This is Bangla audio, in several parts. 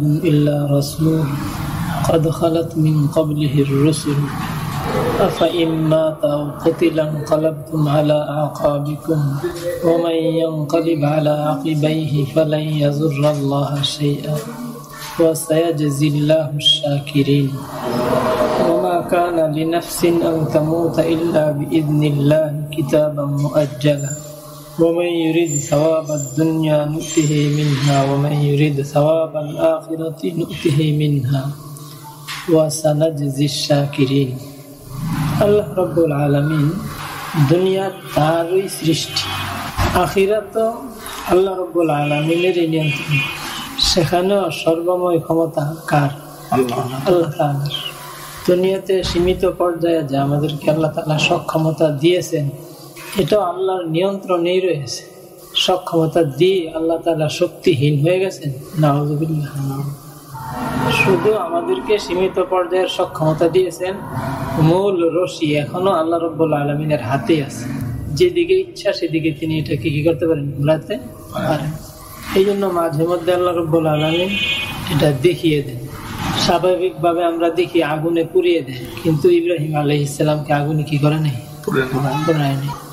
محمد إلا رسول قد خلت من قبله الرسل أفإن مات أو قتل انقلبتم على أعقابكم ومن ينقلب على عقبيه فلن يضر الله شيئا وسيجزي الله الشاكرين وما كان لنفس أن تموت إلا بإذن الله كتابا مؤجلا ومن يريد ثواب الدنيا نؤته منها ومن يريد ثواب الآخرة نؤته منها وسنجزي الشاكرين আল্লাহ রব্বুল আলমিন দুনিয়া তারই সৃষ্টি আখিরা তো আল্লাহ রব্বুল আলমিনেরই নিয়ন্ত্রণ সেখানেও সর্বময় ক্ষমতা কার আল্লাহ তালার দুনিয়াতে সীমিত পর্যায়ে যে আমাদেরকে আল্লাহ তালা সক্ষমতা দিয়েছেন এটাও আল্লাহর নিয়ন্ত্রণেই রয়েছে। সক্ষমতা দিয়ে আল্লাহ তালা শক্তিহীন হয়ে গেছেন। নাহজুবিল্লাহ শুধু আমাদেরকে সীমিত পর্যায়ের সক্ষমতা দিয়েছেন। মূল রশি এখনও আল্লাহ রব্বুল আলমিনের হাতে আছে। যেদিকে ইচ্ছা সেদিকে তিনি এটাকে কি করতে পারেন? ঘুরাতে পারেন। এই জন্য মাঝে মধ্যে আল্লাহ রব্বুল আলমিন এটা দেখিয়ে দেন। স্বাভাবিকভাবে আমরা দেখি আগুনে পুড়িয়ে দেয়। কিন্তু ইব্রাহিম আলহ ইসলামকে আগুনে কি করে নেই।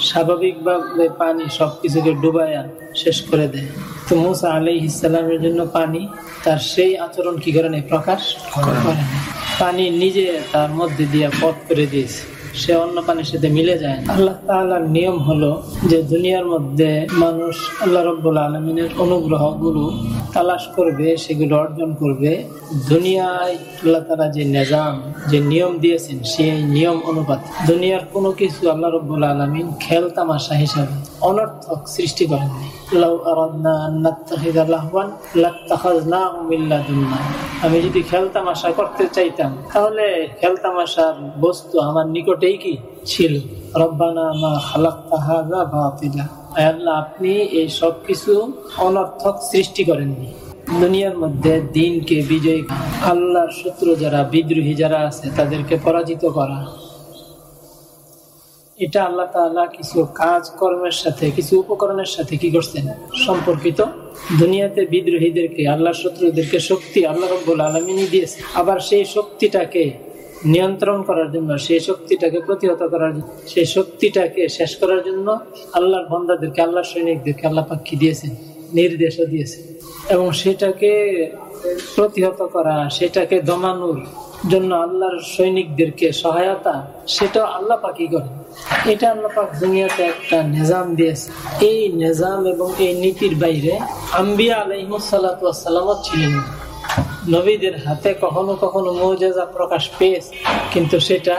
স্বাভাবিকভাবে পানি সবকিছুকে ডুবাইয়া শেষ করে দেয়। তো মুসা আলী ইসলামের জন্য পানি, তার সেই আচরণ কি করে নেই প্রকাশ করে পানি নিজে তার মধ্যে দিয়ে পথ করে দিয়েছে। সে অন্য পানির সাথে মিলে যায় না। আল্লাহ তালার নিয়ম হলো যে দুনিয়ার মধ্যে মানুষ আল্লাহ রব্বুল আলমিনের অনুগ্রহগুলো তালাশ করবে, সেগুলো অর্জন করবে। দুনিয়ায় আল্লাহ তালা যে নিজাম, যে নিয়ম দিয়েছেন, সেই নিয়ম অনুপাত। দুনিয়ার কোনো কিছু আল্লাহ রব্বুল আলমিন খেল তামাশা হিসাবে অনর্থক সৃষ্টি করেননি আমি যদি খেলতামাশা করতে চাইতাম, তাহলে খেলতামাশার বস্তু আমার নিকটেই কি ছিল? আপনি এই সব কিছু অনর্থক সৃষ্টি করেননি দুনিয়ার মধ্যে দিনকে বিজয়ী। আল্লাহর শত্রু যারা, বিদ্রোহী যারা আছে, তাদেরকে পরাজিত করা। এটা আল্লাহ তালা কিছু কাজ কর্মের সাথে, কিছু উপকরণের সাথে কি করছেন? সম্পর্কিত দুনিয়াতে বিদ্রোহীদেরকে, আল্লাহর শত্রুদেরকে শক্তি আল্লাহ রব্বুল আলমিনই দিয়েছে। আবার সেই শক্তিটাকে নিয়ন্ত্রণ করার জন্য, সেই শক্তিটাকে প্রতিহত করার জন্য, সেই শক্তিটাকে শেষ করার জন্য আল্লাহর বন্দাদেরকে, আল্লাহর সৈনিকদেরকে আল্লাহ পাক্ষি দিয়েছেন, নির্দেশও দিয়েছে এবং সেটাকে প্রতিহত করা, সেটাকে দমানোর জন্য আল্লাহর সৈনিকদেরকে সহায়তা, সেটা আল্লাহ পাকি করে এটা আল্লাহ পাক দুনিয়াতে একটা নিজাম দিয়েছে। এই নিজাম এবং এই নীতির বাইরে আম্বিয়া আলহিমসাল্লাম ছিলেন নবীদের হাতে কখনো কখনো মৌজাজা প্রকাশ পেয়েছে, কিন্তু সেটা,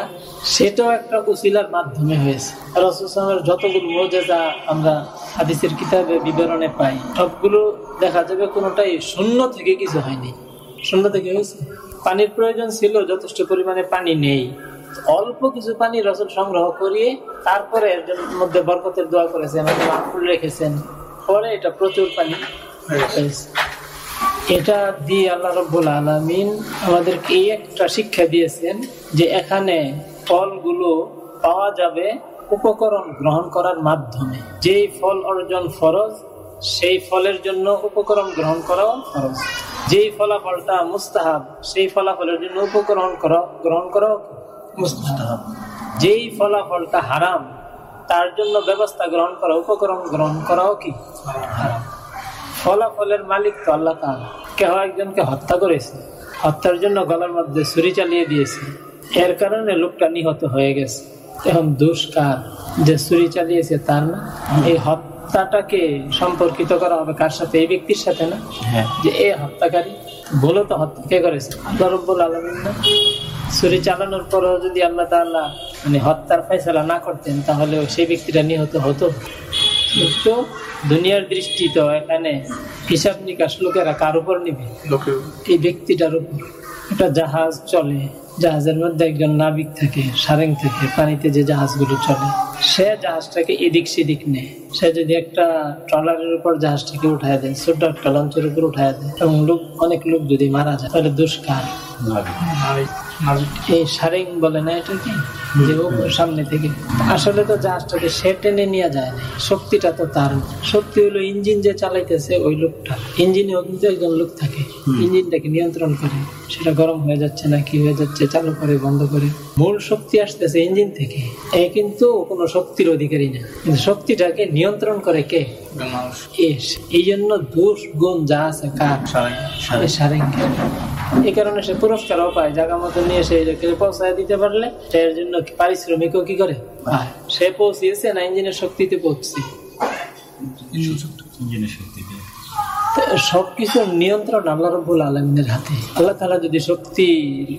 সেটাও একটা উসিলার মাধ্যমে হয়েছে। রসুলের যতগুলো মৌজাজা আমরা হাদিসের কিতাবে বিবরণে পাই, সবগুলো দেখা যাবে কোনোটাই শূন্য থেকে কিছু হয়নি। শূন্য থেকে হয়েছে? পানির প্রয়োজন ছিল, যথেষ্ট পরিমাণে পানি নেই। অল্প কিছু পানি রসুল সংগ্রহ করিয়ে তারপরে এর মধ্যে বরকতের দোয়া করেছেন মাহফুল রেখেছেন। পরে এটা প্রচুর পানি এটা দিয়ে আল্লাহ রব্বুল আলমিন আমাদেরকে এই একটা শিক্ষা দিয়েছেন যে এখানে ফলগুলো পাওয়া যাবে উপকরণ গ্রহণ করার মাধ্যমে। যেই ফল অর্জন ফরজ সেই ফলের জন্য উপকরণ গ্রহণ করাও ফরজ। যেই ফলাফলটা মুস্তাহাব, সেই ফলাফলের জন্য উপকরণ করা, গ্রহণ করাও মুস্তাহাব। যেই ফলাফলটা হারাম, তার জন্য ব্যবস্থা গ্রহণ করা, উপকরণ গ্রহণ করাও কি? ফলাফলের মালিক তো আল্লাহ তালা কেহ একজনকে হত্যা করেছে, হত্যার জন্য গলার মধ্যে ছুরি চালিয়ে দিয়েছে। এর কারণে লোকটা নিহত হয়ে গেছে। এখন দুষ্কার যে ছুরি চালিয়েছে তার না? এই হত্যাটাকে সম্পর্কিত করা হবে কার সাথে? এই ব্যক্তির সাথে না? যে এ হত্যাকারী বলো তো হত্যা কে করেছে। আল্লাহ রব্বুল আলমিন না? ছুরি চালানোর পরেও যদি আল্লাহ তাল্লাহ মানে হত্যার ফেসলা না করতেন তাহলে সেই ব্যক্তিটা নিহত হতো। কিন্তু দুনিয়ার দৃষ্টি তো এখানে হিসাব নিকাশ লোকেরা কার উপর নিবে? এই ব্যক্তিটার উপর। একটা জাহাজ চলে জাহাজের মধ্যে একজন নাবিক থাকে সারেং থাকে পানিতে যে জাহাজগুলো চলে সে জাহাজটাকে এদিক সেদিক নেয়। সে যদি একটা ট্রলারের উপর জাহাজটাকে উঠায় দেয় ছোট একটা লঞ্চের উপর উঠায় দেয় এবং লোক অনেক লোক যদি মারা যায় তাহলে দুষ্কার এই সারেং বলে না এটা কি? যে ও সামনে থেকে। আসলে তো জাহাজটাকে সে টেনে নিয়ে যায়। না শক্তিটা তো তার। শক্তি হলো ইঞ্জিন যে চালাইতেছে ওই লোকটা। ইঞ্জিনেও কিন্তু একজন লোক থাকে। ইঞ্জিনটাকে নিয়ন্ত্রণ করে। সেটা গরম হয়ে যাচ্ছে না কি হয়ে যাচ্ছে চালু করে বন্ধ করে। মূল শক্তি আসতেছে ইঞ্জিন থেকে। এ কিন্তু কোনো শক্তির অধিকারী না। কিন্তু শক্তিটাকে নিয়ন্ত্রণ করে কে? এই জন্য দোষ গুণ যা আছে কার? এই সারেঙ্গের এই কারণে সে পুরস্কারও পায়। জায়গা মতো নিয়ে সে পৌঁছায় দিতে পারলে এর জন্য পারিশ্রমিকও কি করে? সে পৌঁছিয়েছে না ইঞ্জিনের শক্তিতে পৌঁছছে। সবকিছুর নিয়ন্ত্রণ আল্লাহ রব্বুল আলমিনের হাতে। আল্লাহ তালা যদি শক্তি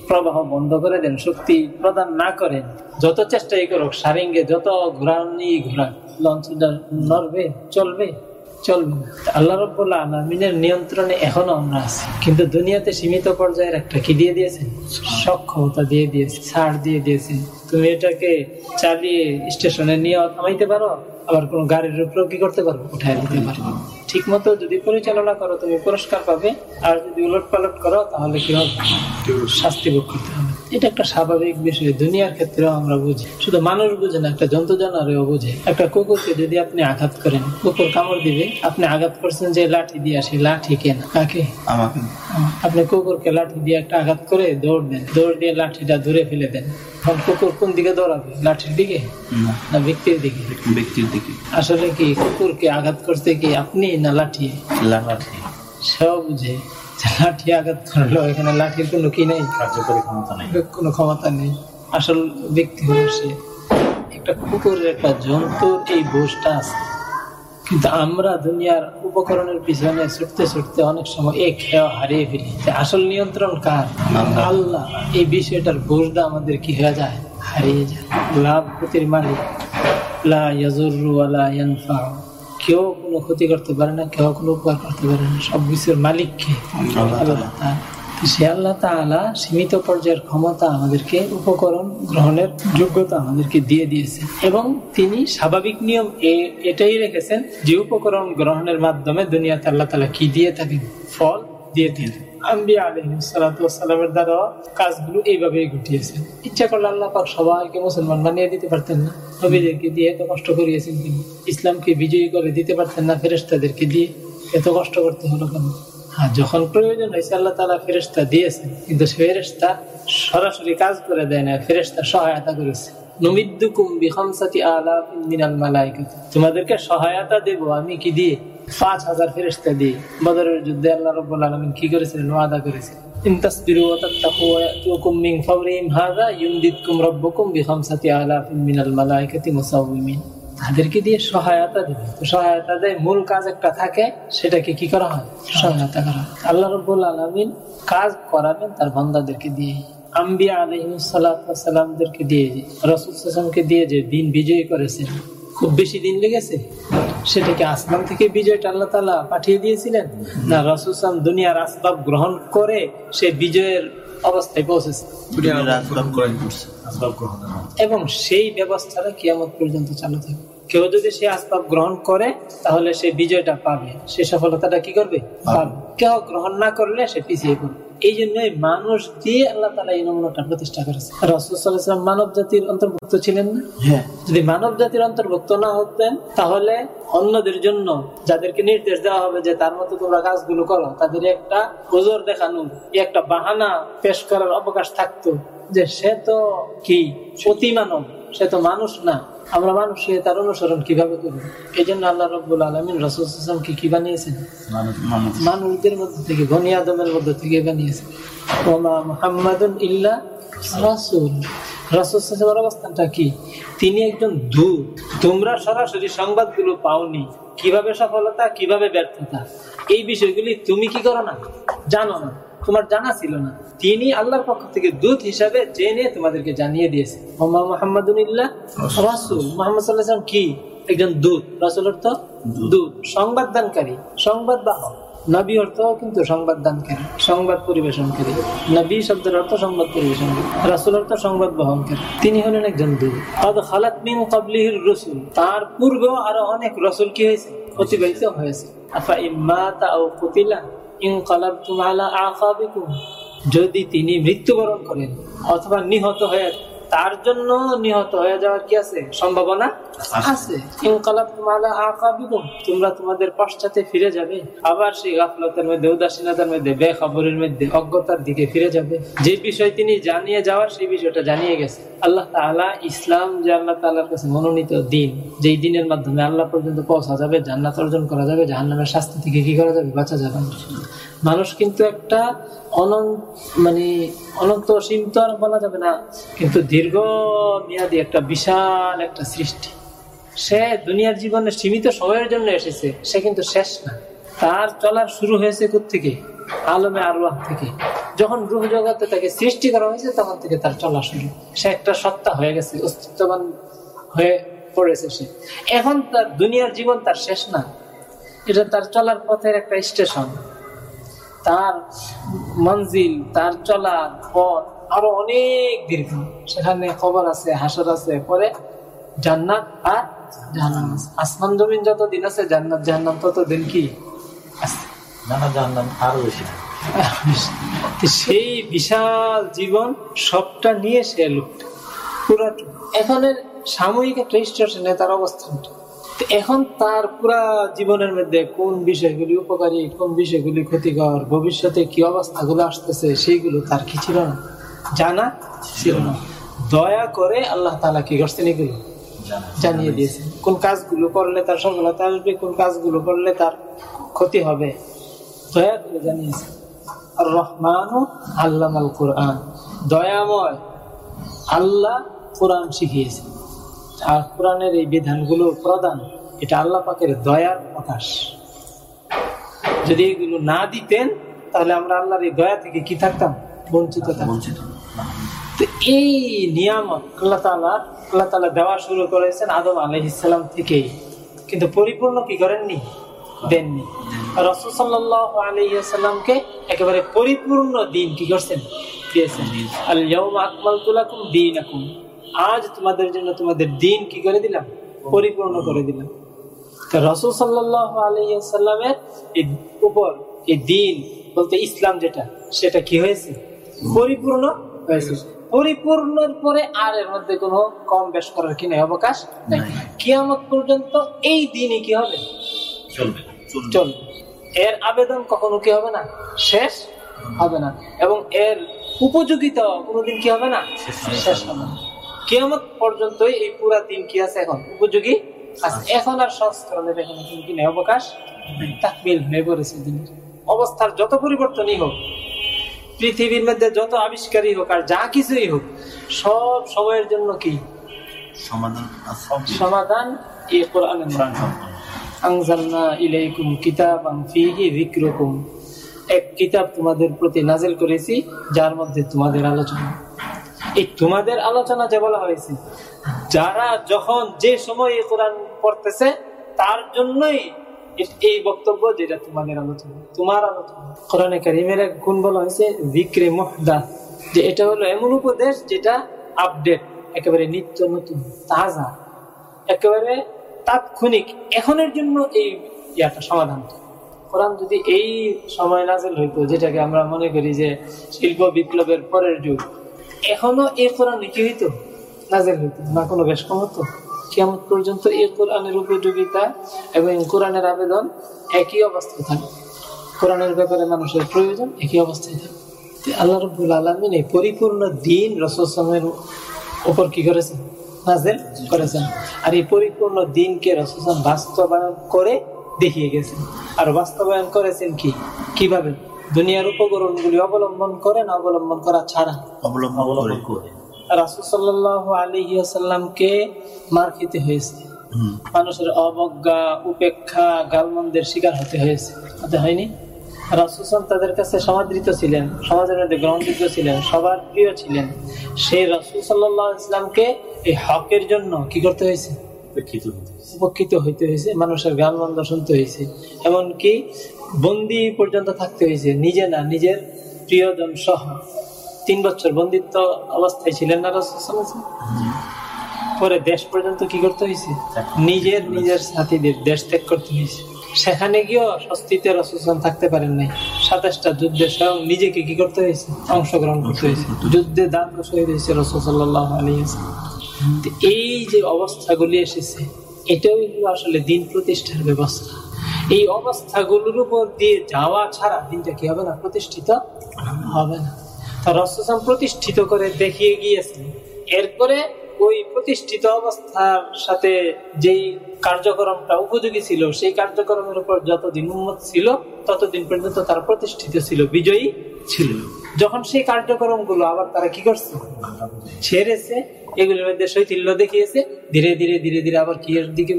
প্রবাহ বন্ধ করে দেন শক্তি প্রদান না করেন যত চেষ্টাই করুক সারিঙ্গে যত ঘোরানি ঘোরা লঞ্চটা নড়বে চলবে চলবে না। আল্লাহ রব্বুল আলমিনের নিয়ন্ত্রণে এখনও আমরা আছি। কিন্তু দুনিয়াতে সীমিত পর্যায়ের একটা কি দিয়ে দিয়েছেন? সক্ষমতা দিয়ে দিয়েছে ছাড় দিয়ে দিয়েছে। তুমি এটাকে চালিয়ে স্টেশনে নিয়ে থামাইতে পারো আবার কোনো গাড়ির উপরেও কি করতে পারো? উঠাই দিতে পারো। ঠিক মতো যদি পরিচালনা করো তুমি পুরস্কার পাবে আর যদি উলট পালট করো তাহলে কি হবে? শাস্তি ভোগ করতে হবে। এটা একটা স্বাভাবিক বিষয়। দুনিয়ার ক্ষেত্রেও আমরা বুঝি। শুধু মানুষ বুঝে না একটা জন্তু জানারেও বুঝে। একটা কুকুরকে যদি আপনি আঘাত করেন কুকুর কামড় দিবে আপনি আঘাত করছেন যে লাঠি দিয়ে সেই লাঠি কেন। কাকে? আমাকে। আপনি কুকুরকে লাঠি দিয়ে একটা আঘাত করে দৌড় দেন। দৌড় দিয়ে লাঠিটা দূরে ফেলে দেন। এখন কুকুর কোন দিকে দৌড়াবে? লাঠির দিকে? না। ব্যক্তির দিকে? ব্যক্তির দিকে। আসলে কি কুকুরকে আঘাত করতে কি আপনি না লাঠি? লাঠি। সেও বুঝে। লাঠি আঘাত করল এখানে লাঠির কোনো কি নেই? কার্যকরী ক্ষমতা নাই। কোনো ক্ষমতা নেই। আসল ব্যক্তি হলো সে। একটা কুকুরের একটা জন্তুর এই বোঝটা আছে। কিন্তু আমরা দুনিয়ার উপকরণের পিছনে ছুটতে ছুটতে অনেক সময় এক খেয়া হারিয়ে ফেলি। আসল নিয়ন্ত্রণ কার? আল্লাহ। এই বিষয়টার বোঝটা আমাদের কি হয়ে যায়? হারিয়ে যায়। লাভ ক্ষতির মালিক। লা ইয়াজুরু ওয়ালা ইয়ানফাউ। কেউ কোনো ক্ষতি করতে পারে না কেউ কোনো উপকার করতে পারে না সব কিছুর মালিক কে আল্লাহ তাআলা। আল্লাহ তাআলা। তো সে আল্লাহ তালা সীমিত পর্যায়ের ক্ষমতা আমাদেরকে উপকরণ গ্রহণের যোগ্যতা আমাদেরকে দিয়ে দিয়েছে এবং তিনি স্বাভাবিক নিয়ম এটাই রেখেছেন যে উপকরণ গ্রহণের মাধ্যমে দুনিয়াতে আল্লাহ তালা কি দিয়ে থাকেন ফল দিয়ে থাকেন আম্বিয়া আলহিসালামের দ্বারা কাজগুলো এইভাবেই ঘটিয়েছেন ইচ্ছা আল্লাহ সবাইকে দিতে পারতেন না। ইসলামকে বিজয়ী করে দিতে পারতেন না দিয়ে। এত কষ্ট করতে হলো হ্যাঁ যখন প্রয়োজন হয়েছে আল্লাহ তালা ফেরেস্তা দিয়েছেন কিন্তু ফেরেস্তা সরাসরি কাজ করে দেয় না ফেরেস্তা সহায়তা করেছে। নুমিদ্দুকুম মিনাল মালাইকাতি। তোমাদেরকে সহায়তা দেব আমি কি দিয়ে? পাঁচ হাজার ফেরেস্তা দিয়ে বদরের যুদ্ধে আল্লাহ রাব্বুল আলামিন কি করেছিলেন? ওয়াদা করেছিলেন। তাদেরকে দিয়ে সহায়তা দেবে। সহায়তা দেয় মূল কাজ একটা থাকে, সেটাকে কি করা হয়? সহায়তা করা হয়। আল্লাহ রব্বুল আলমিন কাজ করাবেন তার বান্দাদেরকে দিয়ে। আম্বিয়া আলহিমসালামদেরকে দিয়ে রসুলকে দিয়ে যে দিন বিজয়ী করেছেন। খুব বেশি দিন লেগেছে। সেটাকে আসমান থেকে বিজয়টা আল্লাহ তালা পাঠিয়ে দিয়েছিলেন। না রসুলাম দুনিয়ার আসবাব গ্রহণ করে সে বিজয়ের অবস্থায় পৌঁছেছে। এবং সেই ব্যবস্থাটা কিয়ামত পর্যন্ত চালু থাকবে। কেউ যদি সে আসবাব গ্রহণ করে তাহলে সে বিজয়টা পাবে। সে সফলতাটা কি করবে? পাবে। কেউ গ্রহণ না করলে সে পিছিয়ে পড়বে। এই জন্যই মানুষ দিয়ে আল্লাহ তালা এই নমুনাটা প্রতিষ্ঠা করেছে। রসুলাম মানব জাতির অন্তর্ভুক্ত ছিলেন না? হ্যাঁ। যদি মানব জাতির অন্তর্ভুক্ত না হতেন তাহলে অন্যদের জন্য যাদেরকে নির্দেশ দেওয়া হবে যে তার মতো তোমরা কাজগুলো করো তাদের একটা ওজোর দেখানো একটা বাহানা পেশ করার অবকাশ থাকতো যে সে তো কি? অতি মানব সে তো মানুষ না। আমরা মানুষ তার অনুসরণ কীভাবে করব? এই জন্য আল্লাহ রব্বুল আলমিন রসুলামকে কি বানিয়েছেন? মানুষ মানুষ। মানুষদের মধ্যে থেকে বনি আদমের মধ্যে থেকে বানিয়েছেন। ওমা মুহাম্মাদুন ইল্লা রাসূল। রাসূলের অবস্থানটা কি? তিনি একজন দূত। তোমরা সরাসরি সংবাদগুলো পাওনি। কীভাবে সফলতা কীভাবে ব্যর্থতা? এই বিষয়গুলি তুমি কি করো না? জানো না। তোমার জানা ছিল না। তিনি আল্লাহর পক্ষ থেকে দূত হিসাবে জেনে তোমাদেরকে জানিয়ে দিয়েছে। রাসূল মুহাম্মদ কি? একজন দূত। রাসূল অর্থ দূত। সংবাদ দানকারী সংবাদ বাহক নবী অর্থ কিন্তু সংবাদ দানকারী সংবাদ পরিবেশনকারী। নবী শব্দের অর্থ সংবাদ পরিবেশনকারী। রাসুল অর্থ সংবাদ বহনকারী। তিনি হলেন একজন দূত। কদ খালাত মিন ক্বাবলিহির রাসূল। তার পূর্বেও আরও অনেক রসুল কি হয়েছে? অতিবাহিত হয়েছে। আফা ইম্মাতা আও কুতিলা ইনকালাবতুম আলা আকাবিকুম যদি তিনি মৃত্যুবরণ করেন অথবা নিহত হয়ে তার জন্য নিহত হয়ে যাওয়ার কি আছে? সম্ভাবনা? আছে। তোমরা তোমাদের পশ্চাতে ফিরে যাবে। আবার সেই গাফলতের মধ্যে উদাসীনতার মধ্যে বেখবরের মধ্যে অজ্ঞতার দিকে ফিরে যাবে। যে বিষয় তিনি জানিয়ে যাওয়ার সেই বিষয়টা জানিয়ে গেছে। আল্লাহ তাআলা ইসলাম যে আল্লাহ তাআলার কাছে মনোনীত দিন যেই দিনের মাধ্যমে আল্লাহ পর্যন্ত পৌঁছা যাবে জান্নাত অর্জন করা যাবে জাহান্নামের শাস্তি থেকে কি করা যাবে বাঁচা যাবে মানুষ কিন্তু একটা অনন্ত মানে অনন্ত অসীম তো আর বলা যাবে না, কিন্তু দীর্ঘ মেয়াদি একটা বিশাল একটা সৃষ্টি। সে দুনিয়ার জীবনে সীমিত সময়ের জন্য এসেছে, সে কিন্তু শেষ না। তার চলার শুরু হয়েছে থেকে আলমে আরওয়াহ থেকে। যখন রুহ জগতে তাকে সৃষ্টি করা হয়েছে, তখন থেকে তার চলা শুরু। সে একটা সত্তা হয়ে গেছে, অস্তিত্ববান হয়ে পড়েছে সে। এখন তার দুনিয়ার জীবন তার শেষ না। এটা তার চলার পথের একটা স্টেশন। তার মঞ্জিল তার চলার পথ আরও অনেক দীর্ঘ। সেখানে খবর আছে হাসর আছে পরে জান্নাত আর জাহান্নাম আছে। আসমান জমিন যত দিন আছে জান্নাত জাহান্নাম তত দিন কি সেই বিশাল জীবন সবটা নিয়ে সে লোকটা। পুরাটা এখানের সাময়িক একটা স্টেশনে তার অবস্থানটা। এখন তার পুরা জীবনের মধ্যে কোন বিষয়গুলি উপকারী, কোন বিষয়গুলি ক্ষতিকর, ভবিষ্যতে কি অবস্থাগুলো আসতেছে, সেইগুলো তার কি ছিল না? জানা ছিল না। দয়া করে আল্লাহ তালা কি করছেন এগুলো? জানিয়ে দিয়েছেন। কোন কাজগুলো করলে তার সফলতা আসবে, কোন কাজগুলো করলে তার ক্ষতি হবে? দয়া করে জানিয়েছেন। আর রহমান আল্লাহ আল কোরআন। দয়াময় আল্লাহ কোরআন শিখিয়েছে আর কোরআনের এই বিধানগুলো প্রদান এটা আল্লাহ পাকের দয়ার প্রকাশ। যদি এগুলো না দিতেন তাহলে আমরা আল্লাহর এই দয়া থেকে কি থাকতাম? বঞ্চিত বঞ্চিত। তো এই নিয়ামত আল্লাহ তালা আল্লাহ তালা দেওয়া শুরু করেছেন আদম আলহিসাম থেকেই। কিন্তু পরিপূর্ণ কি করেননি? দেননি। রসুল সাল্লাহ আলহিসাল্লামকে একেবারে পরিপূর্ণ দিন কি করছেন? দিয়েছেন। আল্লাহ আকমাল তুলাকুম দিন আকুম আজ তোমাদের জন্য তোমাদের দিন কি করে দিলাম? পরিপূর্ণ করে দিলাম। রসুল সাল্লাহ আলহিসাল্লামের উপর এই দিন বলতে ইসলাম যেটা সেটা কি হয়েছে? পরিপূর্ণ হয়েছে। পরিপূর্ণের পরে আর এর মধ্যে কোনো কম বেশ করার কি নেই অবকাশ নেই। কিয়ামত পর্যন্ত এই দিনই কি হবে? চলবে চলবে। এর আবেদন কখনো কি হবে না? শেষ হবে না। এবং এর উপযোগিতা কোনোদিন কি হবে না। শেষ হবে না। কিয়ামত পর্যন্ত এই পুরা দিন কি আছে এখন? উপযোগী আছে। এখন আর সংস্করণের এখানে নেই? অবকাশ তাকমিল হয়ে পড়েছে দিনের অবস্থার যত পরিবর্তনই হোক পৃথিবীর মধ্যে যত আবিষ্কারই হোক আর যা কিছুই হোক সব সময়ের জন্য কি? সমাধান সমাধান এই কোরআন। আনজালনা ইলাইকুম কিতাবান ফীহি যিকরুকুম। এক কিতাব তোমাদের প্রতি নাজিল করেছি যার মধ্যে তোমাদের আলোচনা। এই তোমাদের আলোচনা যে বলা হয়েছে, যারা যখন যে সময় এই কোরআন পড়তেছে, তার জন্যই এই বক্তব্য যেটা তোমাদের আলোচনা। তোমার আলোচনা। কোরআনে কারিমের এক গুণ বলা হয়েছে বিক্রে মহদা যে এটা হলো এমন উপদেশ যেটা আপডেট, একেবারে নিত্য নতুন, তাজা, একেবারে তাৎক্ষণিক, এখনের জন্য এই ইয়াটা সমাধান। কোরআন যদি এই সময় নাজেল হইতো, যেটাকে আমরা মনে করি যে শিল্প বিপ্লবের পরের যুগ এখনও এই কোরআন কি হইতো? নাজেল হইতো, না কোনো বেশ হতো? কেমন পর্যন্ত এই কোরআনের উপযোগিতা এবং কোরআনের আবেদন একই অবস্থায় থাকে। কোরআনের ব্যাপারে মানুষের প্রয়োজন একই অবস্থায় থাকে। আল্লাহ রব্বুল আলমিন এই পরিপূর্ণ দিন রসমের উপর কি করেছেন? নাজেল করেছেন। আর এই পরিপূর্ণ দিনকে রসম বাস্তবায়ন করে দেখিয়ে গেছেন। আর বাস্তবায়ন করেছেন কি? কীভাবে? দুনিয়ার উপকরণগুলি অবলম্বন করে না অবলম্বন করা ছাড়া। অবলম্বন করে। রাসুসাল্লাহ আলহিহাসাল্লামকে মার খেতে হয়েছে। মানুষের অবজ্ঞা উপেক্ষা গালমন্দের শিকার হতে হয়েছে। হতে হয়নি? রাসুসান তাদের কাছে সমাদৃত ছিলেন সমাজের মধ্যে গ্রহণযোগ্য ছিলেন সবার প্রিয় ছিলেন। সেই রাসুল সাল্লাহ ইসলামকে এই হকের জন্য কি করতে হয়েছে? উপেক্ষিত হতে হয়েছে। হইতে হয়েছে মানুষের গান মন্দ শুনতে হয়েছে। এমনকি বন্দি পর্যন্ত থাকতে হয়েছে। নিজে না, নিজের প্রিয়জন সহ তিন বছর বন্দিত্ব অবস্থায় ছিলেন না? পরে দেশ পর্যন্ত কি করতে হয়েছে? নিজের নিজের সাথীদের দেশ ত্যাগ করতে হয়েছে। সেখানে গিয়েও স্বস্তিতে রসুলাম থাকতে পারেন নাই। সাতাশটা যুদ্ধে স্বয়ং নিজেকে কি করতে হয়েছে? অংশগ্রহণ করতে হয়েছে। যুদ্ধে দাঁত শহীদ হয়েছে রসুল সাল্লাহ এই যে অবস্থাগুলি এসেছে, এটাও আসলে দিন প্রতিষ্ঠার ব্যবস্থা। এই অবস্থাগুলোর উপর দিয়ে যাওয়া ছাড়া দিনটা কি হবে না, প্রতিষ্ঠিত হবে না। তা রসম প্রতিষ্ঠিত করে দেখিয়ে গিয়েছেন। এরপরে ওই প্রতিষ্ঠিত অবস্থার সাথে যেই কার্যক্রমটা উপযোগী ছিল, সেই কার্যক্রমের উপর যতদিন উন্মত ছিল, ততদিন পর্যন্ত তারা প্রতিষ্ঠিত ছিল, বিজয়ী ছিল। যখন সেই কার্যক্রমগুলো আবার তারা কি করছে? ছেড়েছে। এগুলোর মধ্যে শৈথিল্য দেখিয়েছে। ধীরে ধীরে ধীরে ধীরে আবার কি এর দিকে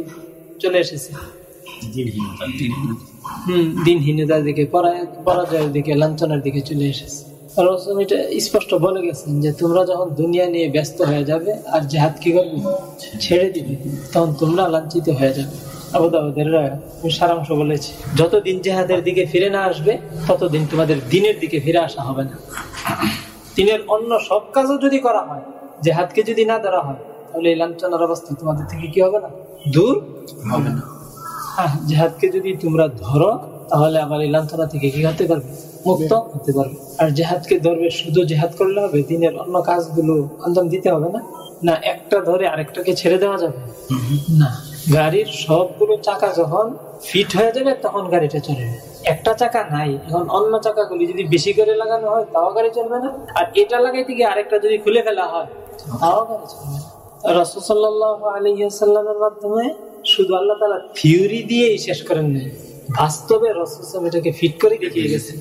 চলে এসেছে? দিনহীনতার দিকে পরাজয়ের দিকে, লাঞ্ছনার দিকে চলে এসেছে। রসুল এটা স্পষ্ট বলে গেছেন যে, তোমরা যখন দুনিয়া নিয়ে ব্যস্ত হয়ে যাবে আর জেহাদ কি করবে? ছেড়ে দিবে। তখন তোমরা লাঞ্ছিত হয়ে যাবে। আবুদাবাদের সারাংশ বলেছি, যতদিন জেহাদের দিকে ফিরে না আসবে, ততদিন তোমাদের দিনের দিকে ফিরে আসা হবে না। দিনের অন্য সব কাজও যদি করা হয়, জেহাদকে যদি না ধরা হয়, তাহলে এই লাঞ্ছনার অবস্থা তোমাদের থেকে কি হবে না? দূর হবে না। জেহাদকে যদি তোমরা ধরো, তাহলে আবার এই লাঞ্ছনা থেকে কি হতে পারবে? মুক্ত হতে পারবে। আর জেহাদকে ধরবে, শুধু জেহাদ করলে হবে? দিনের অন্য কাজগুলো আঞ্জাম দিতে হবে না? না, একটা ধরে আরেকটাকে ছেড়ে দেওয়া যাবে? না। গাড়ির সবগুলো চাকা যখন ফিট হয়ে যাবে, তখন গাড়িটা চলবে। একটা চাকা নাই, এখন অন্য চাকাগুলি যদি বেশি করে লাগানো হয়, তাও গাড়ি চলবে না? আর এটা লাগাইতে গিয়ে আরেকটা যদি খুলে ফেলা হয়, তাও গাড়ি চলবে না। রসুল্লাহ আলহিহাসাল্লামের মাধ্যমে শুধু আল্লাহ তালা থিওরি দিয়েই শেষ করেন নাই। বাস্তবে রসুলাম এটাকে ফিট করে দেখিয়ে গেছেন।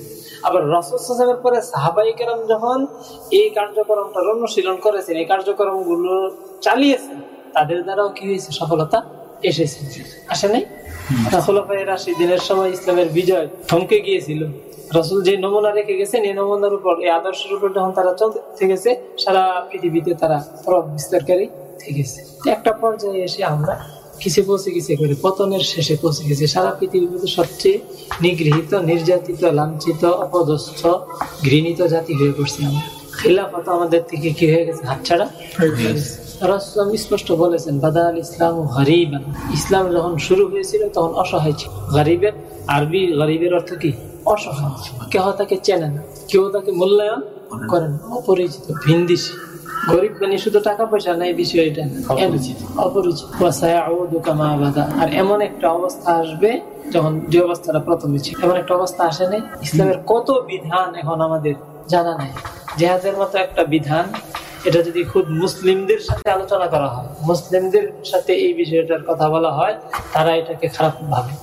আবার রসুলের পরে সাহাবাই কেরাম যখন এই কার্যক্রমটা অনুশীলন করেছেন, এই কার্যক্রমগুলো চালিয়েছেন, তাদের দ্বারাও কি হয়েছে? সফলতা এসেছে। আসে নাই? খোলাফাই রাশি দিনের সময় ইসলামের বিজয় থমকে গিয়েছিল। রসুল যে নমুনা রেখে গেছেন, এই নমুনার উপর, এই আদর্শের উপর যখন তারা চলতে থেকেছে, সারা পৃথিবীতে তারা প্রভাব বিস্তারকারী থেকেছে। একটা পর্যায়ে এসে আমরা কিছু পৌঁছে গেছে করে পতনের শেষে পৌঁছে গেছে। সারা পৃথিবীতে সবচেয়ে নিগৃহীত নির্যাতিত লাঞ্ছিত অপদস্থ ঘৃণিত জাতি হয়ে পড়ছি আমরা। খিলাফত আমাদের থেকে কি হয়ে গেছে? হাতছাড়া গেছে। স্পষ্ট বলেছেন বাদা আল ইসলাম গরিবান। ইসলাম যখন শুরু হয়েছিল তখন অসহায় ছিল। গরিবের আরবি গরিবের অর্থ কি? অসহায়। কেউ তাকে চেনে না কেউ তাকে মূল্যায়ন করেন অপরিচিত ভিন্দিসি গরিব মানে শুধু টাকা পয়সা নাই বিষয় এটা। না। অপরিচিত। আর এমন একটা অবস্থা আসবে যখন যে অবস্থাটা প্রথমে ছিল। এমন একটা অবস্থা আসে নাই। ইসলামের কত বিধান এখন আমাদের জানা নাই। জেহাদের মতো একটা বিধান এটা যদি খুব মুসলিমদের সাথে আলোচনা করা হয় মুসলিমদের সাথে এই বিষয়টার কথা বলা হয় তারা এটাকে খারাপ ভাবে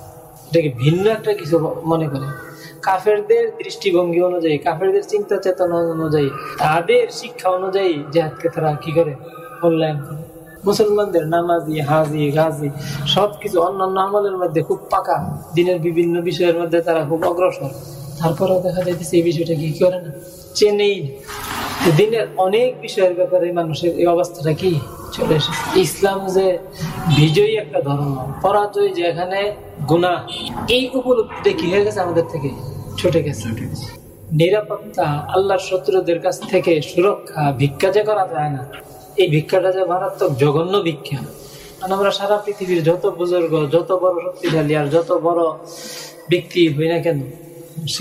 এটাকে ভিন্ন একটা কিছু মনে করে। কাফেরদের দৃষ্টিভঙ্গি অনুযায়ী, কাফেরদের চিন্তা চেতনা অনুযায়ী, তাদের শিক্ষা অনুযায়ী জেহাদকে তারা কি করে? মূল্যায়ন করে। মুসলমানদের নামাজি, হাজি, গাজি সবকিছু অন্যান্য আমলের মধ্যে খুব পাকা। দিনের বিভিন্ন বিষয়ের মধ্যে তারা খুব অগ্রসর। তারপরেও দেখা যাইতেছে এই বিষয়টা কি করে না? চেনেই দিনের অনেক বিষয়ের ব্যাপারে মানুষের এই অবস্থাটা কি চলে এসেছে? ইসলাম যে বিজয়ী একটা ধর্ম পরাজয় যেখানে গুণা এই উপলব্ধিটা কি হয়ে গেছে আমাদের থেকে? ছুটে গেছে। নিরাপত্তা আল্লাহর শত্রুদের কাছ থেকে সুরক্ষা ভিক্ষা যে করা যায় না এই ভিক্ষাটা যে মারাত্মক জঘন্য ভিক্ষা। কারণ আমরা সারা পৃথিবীর যত বুজুর্গ যত বড় শক্তিশালী আর যত বড় ব্যক্তি হই না কেন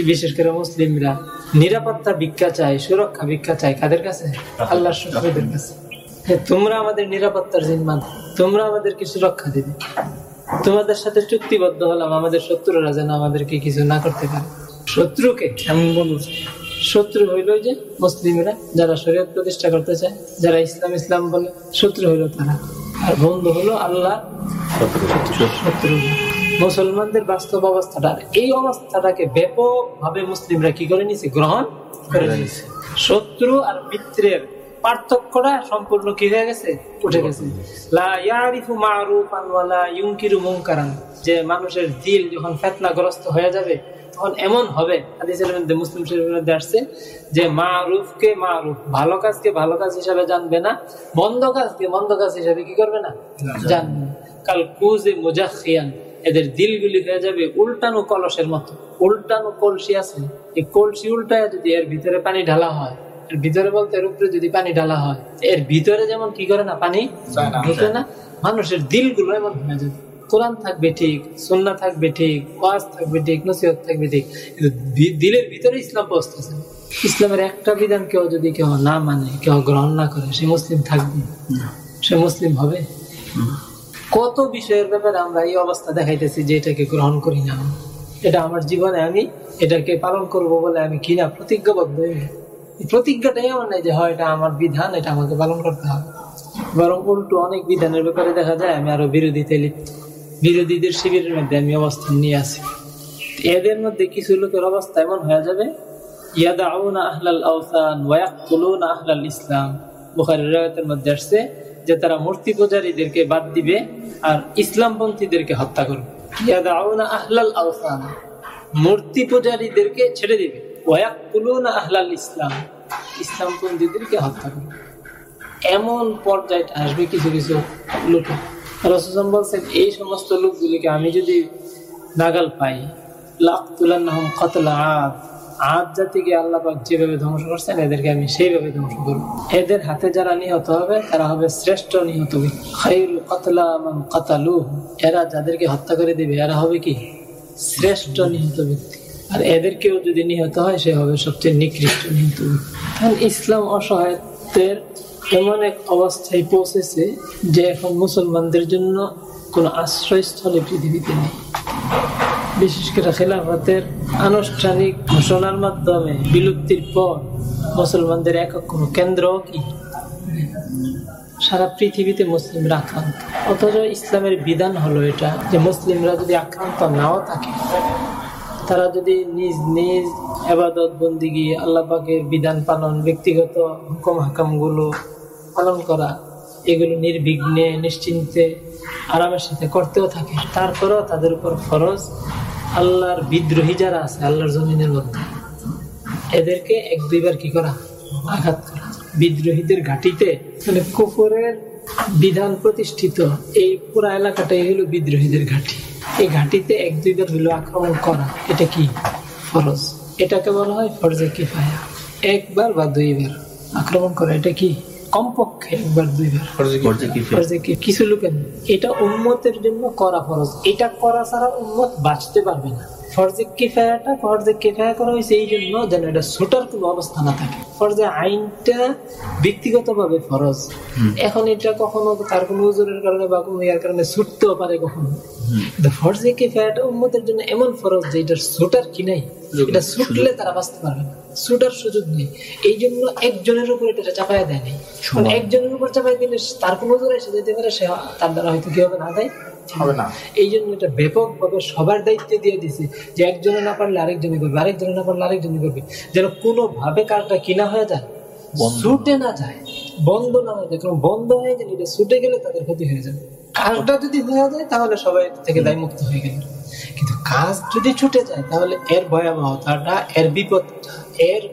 বিশেষ করে মুসলিমরা নিরাপত্তা ভিক্ষা চায় সুরক্ষা ভিক্ষা চায় কাদের কাছে? আল্লাহর শত্রুদের কাছে। তোমরা আমাদের নিরাপত্তার জিম্মান তোমরা আমাদেরকে সুরক্ষা দিবে। তোমাদের সাথে চুক্তিবদ্ধ হলাম আমাদের শত্রুরা যেন আমাদেরকে কিছু না করতে পারে। শত্রুকে এমন বলব শত্রু হইল যে মুসলিমরা যারা শরীয়ত প্রতিষ্ঠা করতে চায় যারা ইসলাম ইসলাম বলে শত্রু হইল তারা। আর বন্ধু হলো আল্লাহ। শত্রু। মুসলমানদের বাস্তব অবস্থাটা। এই অবস্থাটাকে ব্যাপকভাবে মুসলিমরা কি করে নিছে? গ্রহণ করে নিয়েছে শত্রু আর মিত্রের পার্থক্যটা সম্পূর্ণ কি হয়ে গেছে? উঠে গেছে। যে মানুষের দিল যখন ফেতনাগ্রস্ত হয়ে যাবে তখন এমন হবে হাদিসের মধ্যে মুসলিম শরীফের মধ্যে আসছে যে মারুফকে মারুফ ভালো কাজকে ভালো কাজ হিসাবে জানবে না মন্দ কাজকে মন্দ কাজ হিসাবে কি করবে না? জানবে না। কাল কুজে মুজাখিয়ান এদের দিলগুলি হয়ে যাবে উল্টানো কলসের মতো। উল্টানো কলসি আছে। এই কলসি উল্টায় যদি এর ভিতরে পানি ঢালা হয় এর ভিতরে বলতে এর উপরে যদি পানি ঢালা হয় এর ভিতরে যেমন কি করে না পানি ঢোকে না। মানুষের দিলগুলো এমন হয়ে যাবে কোরআন থাকবে ঠিক সন্না থাকবে ঠিক ওয়াজ থাকবে ঠিক নসিহত থাকবে ঠিক কিন্তু দিলের ভিতরে ইসলাম পৌঁছতেছে না। ইসলামের একটা বিধান কেউ যদি কেউ না মানে কেউ গ্রহণ না করে সে মুসলিম থাকবে। সে মুসলিম হবে? কত বিষয়ের ব্যাপারে আমরা এই অবস্থা দেখাইতেছি যে এটাকে গ্রহণ করি না। এটা আমার জীবনে আমি এটাকে পালন করব বলে আমি কিনা প্রতিজ্ঞাবদ্ধ। প্রতিজ্ঞাটাই আমার নাই যে, হয়, এটা আমার বিধান, এটা আমাকে পালন করতে হবে। বরং উল্টো অনেক বিধানের ব্যাপারে দেখা যায়, আমি আরও বিরোধিতে লিপ্ত বিরোধীদের শিবিরের মধ্যে আমি অবস্থান নিয়ে আছি। এদের মধ্যে কিছু লোকের অবস্থা এমন হয়ে যাবে, ইয়াদাউনা আহলাল আহলাল ইসলাম। বুখারীর মধ্যে আসছে যে তারা মূর্তি পূজারীদেরকে বাদ দিবে আর ইসলামপন্থীদেরকে হত্যা করবে। আহলাল মূর্তি পূজারীদেরকে ছেড়ে দিবে। আহলাল ইসলাম। ইসলামপন্থীদেরকে হত্যা করবে। এমন পর্যায়ে আসবে কিছু কিছু লোক। রসুল বলছেন, এই সমস্ত লোকগুলিকে আমি যদি নাগাল পাই লাখ তুলান কতলা আদ জাতিকে আল্লাপাক যেভাবে ধ্বংস করছেন, এদেরকে আমি সেইভাবে ধ্বংস করব। এদের হাতে যারা নিহত হবে, তারা হবে শ্রেষ্ঠ নিহত কাতলা এরা যাদেরকে হত্যা করে দিবে, এরা হবে কি? শ্রেষ্ঠ নিহত ব্যক্তি। আর এদেরকেও যদি নিহত হয়, সে হবে সবচেয়ে নিকৃষ্ট নিহত কারণ ইসলাম অসহায়ত্বের এমন এক অবস্থায় পৌঁছেছে যে এখন মুসলমানদের জন্য কোনো আশ্রয়স্থলে পৃথিবীতে নেই। বিশেষ করে খেলাফতের আনুষ্ঠানিক ঘোষণার মাধ্যমে বিলুপ্তির পর মুসলমানদের একক কোনো কেন্দ্র কি? সারা পৃথিবীতে মুসলিমরা আক্রান্ত। অথচ ইসলামের বিধান হলো এটা যে মুসলিমরা যদি আক্রান্ত নাও থাকে, তারা যদি নিজ নিজ আবাদত বন্দিগি আল্লাহ পাকের বিধান পালন, ব্যক্তিগত হুকুম হাকামগুলো পালন করা, এগুলো নির্বিঘ্নে, নিশ্চিন্তে আরামের সাথে করতেও থাকে, তারপরেও তাদের উপর ফরজ আল্লাহর বিদ্রোহী যারা আছে, আল্লাহর জমিনের মধ্যে, এদেরকে এক দুইবার কি করা? আঘাত করা। বিদ্রোহীদের ঘাটিতে মানে কুকুরের বিধান প্রতিষ্ঠিত এই পুরা এলাকাটাই হলো বিদ্রোহীদের ঘাটি। এই ঘাটিতে এক দুইবার হলো আক্রমণ করা, এটা কি? ফরজ। এটাকে বলা হয় ফরজে কিফায়া। একবার বা দুইবার আক্রমণ করা, এটা কি? কমপক্ষে একবার দুইবার। কিছু এটা উন্মতের জন্য করা ফরজ। এটা করা ছাড়া উন্মত বাঁচতে পারবে না। ফরজে কিফায়াটা ফরজে কিফায়া করা হয়েছে এই জন্য যেন এটা ছোটার কোনো অবস্থা না থাকে। ফরজে আইনটা ব্যক্তিগতভাবে ফরজ। এখন এটা কখনো তার কোনো ওজনের কারণে বা কোনো ইয়ার কারণে ছুটতেও পারে কখনো। ফরজে কিফায়াটা উন্মতের জন্য এমন ফরজ যে এটা ছুটার কি নাই। এটা ছুটলে তারা বাঁচতে পারবে না। ছুটার সুযোগ নেই। এই জন্য একজনের উপর এটা চাপায় দেয় নাই। কারণ একজনের উপর চাপাই দিলে তার কোনো এসে যেতে পারে সে তার দ্বারা হয়তো কি হবে না দেয়? হবে না। এই জন্য এটা ব্যাপকভাবে সবার দায়িত্বে দিয়ে দিছে যে একজনে না পারলে আরেকজনে করবে আরেকজনে না পারলে আরেকজনে করবে। যেন কোনো ভাবে কারটা কিনা হয়ে যায় ছুটে না যায় বন্ধ না হয়ে যায়। কারণ বন্ধ হয়ে গেলে এটা ছুটে গেলে তাদের ক্ষতি হয়ে যাবে। কাজটা যদি হয়ে যায় তাহলে সবাই থেকে দায় মুক্ত হয়ে গেল। কিন্তু কাজ যদি ছুটে যায় তাহলে এর ভয়াবহতাটা এর বিপদটা এর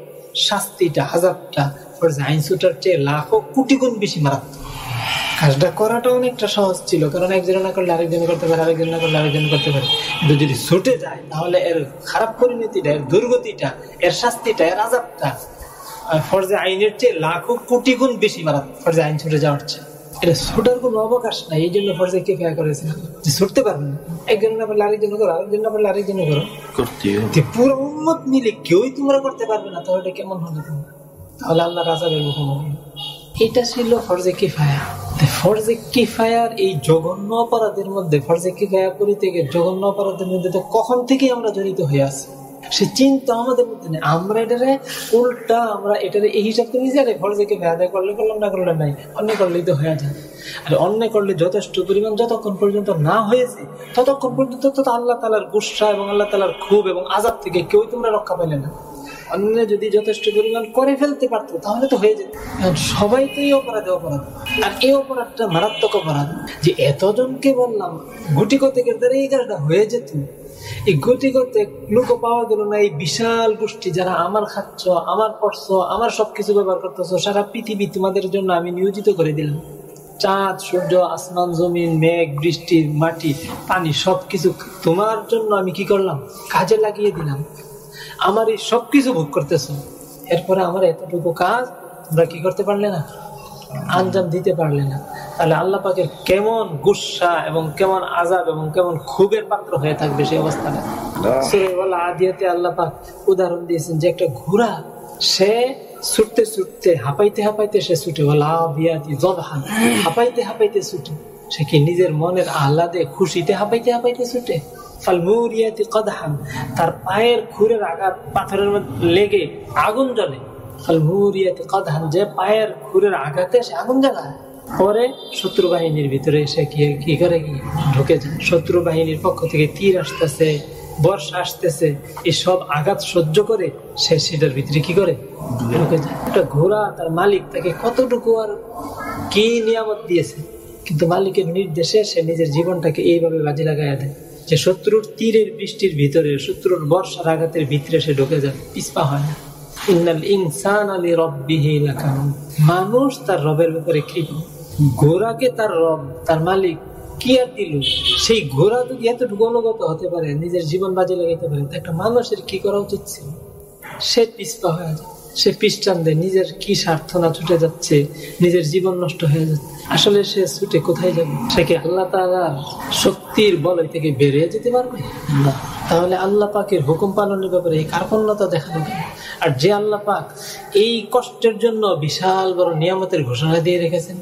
শাস্তিটা হাজারটা ফরজ, আইন ছুটার চেয়ে লাখো কোটি গুণ বেশি মারাত্মক। কাজটা করাটা অনেকটা সহজ ছিল, কারণ একজন না করলে আরেকজন করতে পারে আরেকজন না করলে আরেকজন করতে পারে। কিন্তু যদি ছুটে যায়, তাহলে এর খারাপ পরিণতিটা, এর দুর্গতিটা, এর শাস্তিটা, এর আজাবটা ফরজে আইনের চেয়ে লাখো কোটি গুণ বেশি মারাত ফরজে আইন ছুটে যাওয়ার চেয়ে। এটা ছুটার কোনো অবকাশ নাই এই জন্য ফরজে কে ফেয়া করেছিলাম যে ছুটতে পারবে না। একজন না পারলে আরেকজন করো আরেকজন না পারলে আরেকজন করো করতে পুরো উন্মত মিলে কেউই তোমরা করতে পারবে না তাহলে এটা কেমন হবে তাহলে আল্লাহ রাজাবের হুকুম হবে। এটা ছিল ফরজে কিফায়া ফরজে কিফায়ার এই জঘন্য অপরাধের মধ্যে ফরজে কিফায়া করিতে গিয়ে জঘন্য অপরাধের মধ্যে তো কখন থেকে আমরা জড়িত হয়ে আছি? সে চিন্তা আমাদের মধ্যে নেই। আমরা এটারে উল্টা, আমরা এটারে এই হিসাব করে নিয়েছি আরে ফরজে কিফায়া আদায় করলে করলাম, না করলে নাই। অন্য করলেই তো হয়ে যায় আর অন্য করলে যথেষ্ট পরিমাণ, যতক্ষণ পর্যন্ত না হয়েছে, ততক্ষণ পর্যন্ত তো আল্লাহ তালার গুসা এবং আল্লাহ তালার ক্ষোভ এবং আজাব থেকে কেউ তোমরা রক্ষা পাইলে না। অন্য যদি যথেষ্ট পরিমাণ করে ফেলতে পারতো, তাহলে তো হয়ে যেত। সবাই তো এই অপরাধে অপরাধ। আর এই অপরাধটা মারাত্মক অপরাধ যে এতজনকে বললাম গুটি কতেকের দ্বারা এই কাজটা হয়ে যেত। এই গুটি কতেক লোক পাওয়া গেল না, এই বিশাল গোষ্ঠী যারা আমার খাচ্ছ, আমার পড়ছ, আমার সবকিছু ব্যবহার করতেছো, সারা পৃথিবী তোমাদের জন্য আমি নিয়োজিত করে দিলাম। চাঁদ, সূর্য, আসমান, জমিন, মেঘ, বৃষ্টি, মাটি, পানি, সবকিছু তোমার জন্য আমি কি করলাম? কাজে লাগিয়ে দিলাম। আমার এই সবকিছু ভোগ করতেছ। এরপরে আমার এতটুকু কাজ তোমরা কি করতে পারলে না? আঞ্জাম দিতে পারলে না। তাহলে আল্লাহ পাকের কেমন গুসা এবং কেমন আজাব এবং কেমন ক্ষোভের পাত্র হয়ে থাকবে সেই অবস্থাটা আদিয়াতে আল্লাহ পাক উদাহরণ দিয়েছেন যে একটা ঘোড়া সে ছুটতে ছুটতে হাঁপাইতে হাঁপাইতে সে ছুটে। হাঁপাইতে হাঁপাইতে ছুটে। সে কি নিজের মনের আহ্লাদে খুশিতে হাঁপাইতে হাঁপাইতে ছুটে? ফালমুরিয়াতি কদহান তার পায়ের খুরের আঘাত পাথরের মধ্যে লেগে আগুন জ্বলে। যে পায়ের খুরের আঘাতে সে আগুন জ্বালায়। পরে শত্রু বাহিনীর ভিতরে এসে কি কি করে ঢুকে যায়। শত্রু বাহিনীর পক্ষ থেকে তীর আসতেছে, বর্ষা আসতেছে। এই সব আঘাত সহ্য করে সে সেটার ভিতরে কি করে? ঢুকে যায়। একটা ঘোড়া তার মালিক তাকে কতটুকু আর কি নিয়ামত দিয়েছে? কিন্তু মালিকের নির্দেশে সে নিজের জীবনটাকে এইভাবে বাজি লাগাইয়া দেয়। যে শত্রুর তীরের বৃষ্টির ভিতরে, শত্রুর বর্ষার আঘাতের ভিতরে সে ঢুকে যায়। পিসপা হয় না। মানুষ তার রবের ব্যাপারে কৃপণ ঘোড়াকে তার রব, তার মালিক কি আর দিল? সেই ঘোড়া যদি এতটুকু অনুগত হতে পারে, নিজের জীবন বাজে লাগাইতে পারে একটা মানুষের কি করা উচিত ছিল? সে পিসপা হয়ে যায়। সে পিস্টান দেয় নিজের কি স্বার্থ না ছুটে যাচ্ছে, নিজের জীবন নষ্ট হয়ে যাচ্ছে। আসলে সে ছুটে কোথায় যাবে? সে কি আল্লাহ তালার শক্তির বলয় থেকে বেরিয়ে যেতে পারবে? না। তাহলে আল্লাহ পাকের হুকুম পালনের ব্যাপারে এই কার্পণ্যতা দেখানো কেন? আর যে আল্লাহ পাক এই কষ্টের জন্য বিশাল বড় নিয়ামতের ঘোষণা দিয়ে রেখেছেন,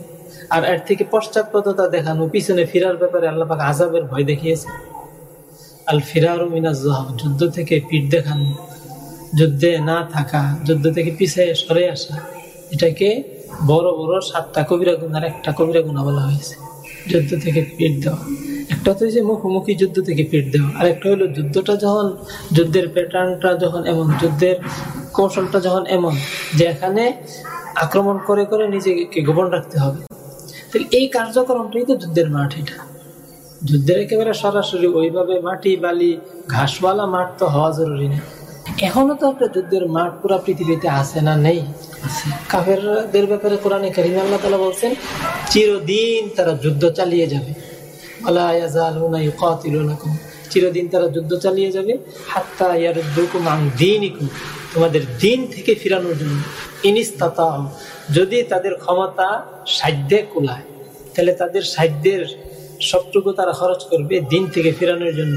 আর এর থেকে পশ্চাৎপদতা দেখানো, পিছনে ফিরার ব্যাপারে আল্লাহ পাক আজাবের ভয় দেখিয়েছে আল ফিরার মিনাজ যুদ্ধ থেকে পিঠ দেখানো যুদ্ধে না থাকা, যুদ্ধ থেকে পিছিয়ে সরে আসা, এটাকে বড় বড় সাতটা কবিরা গুণ আর একটা কবিরা গুণা বলা হয়েছে। যুদ্ধ থেকে পিঠ দেওয়া। একটা তো হয়েছে মুখোমুখি যুদ্ধ থেকে পিঠ দেওয়া। আর একটা হলো যুদ্ধটা যখন, যুদ্ধের প্যাটার্নটা যখন এমন, যুদ্ধের কৌশলটা যখন এমন, যে এখানে আক্রমণ করে করে নিজেকে গোপন রাখতে হবে। তাহলে এই কার্যক্রমটাই তো যুদ্ধের মাঠ এটা। যুদ্ধের একেবারে সরাসরি ওইভাবে মাটি, বালি, ঘাসওয়ালা মাঠ তো হওয়া জরুরি না। এখনও তো একটা যুদ্ধের মাঠ পুরো পৃথিবীতে আছে না নেই? কাফেরদের ব্যাপারে কোরআনে কারিম আল্লাহ তালা বলছেন চিরদিন তারা যুদ্ধ চালিয়ে যাবে। চিরদিন তারা যুদ্ধ চালিয়ে যাবে। হাত্তা ইয়ারুদ্দুকুম আন দীনিকুম। তোমাদের দিন থেকে ফিরানোর জন্য। ইনিস্তাতা যদি তাদের ক্ষমতা সাধ্যে কুলায় তাহলে তাদের সাধ্যের সবটুকু তারা খরচ করবে দিন থেকে ফিরানোর জন্য।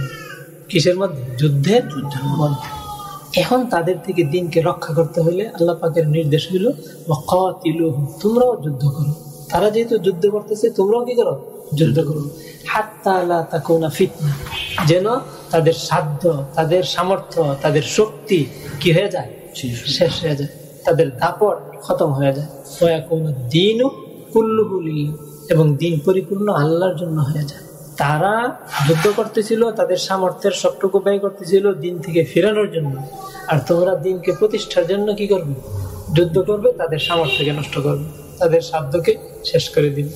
কিসের মধ্যে? যুদ্ধের যুদ্ধের মধ্যে। এখন তাদের থেকে দিনকে রক্ষা করতে হলে আল্লাহ পাকের নির্দেশ হইল তোমরাও যুদ্ধ করো। তারা যেহেতু যুদ্ধ করতেছে তোমরাও কি করো? যুদ্ধ করো। ফিতনা। যেন তাদের সাধ্য তাদের সামর্থ্য তাদের শক্তি কি হয়ে যায়? শেষ হয়ে যায়। তাদের দাপট খতম হয়ে যায়। দিনও কুল্লুহুলিল্লা এবং দিন পরিপূর্ণ আল্লাহর জন্য হয়ে যায়। তারা যুদ্ধ করতেছিল, তাদের সামর্থ্যের সবটুকু ব্যয় করতেছিল দিন থেকে ফেরানোর জন্য। আর তোমরা দিনকে প্রতিষ্ঠার জন্য কি করবে? যুদ্ধ করবে, তাদের সামর্থ্যকে নষ্ট করবে, তাদের সাধ্যকে শেষ করে দিবে।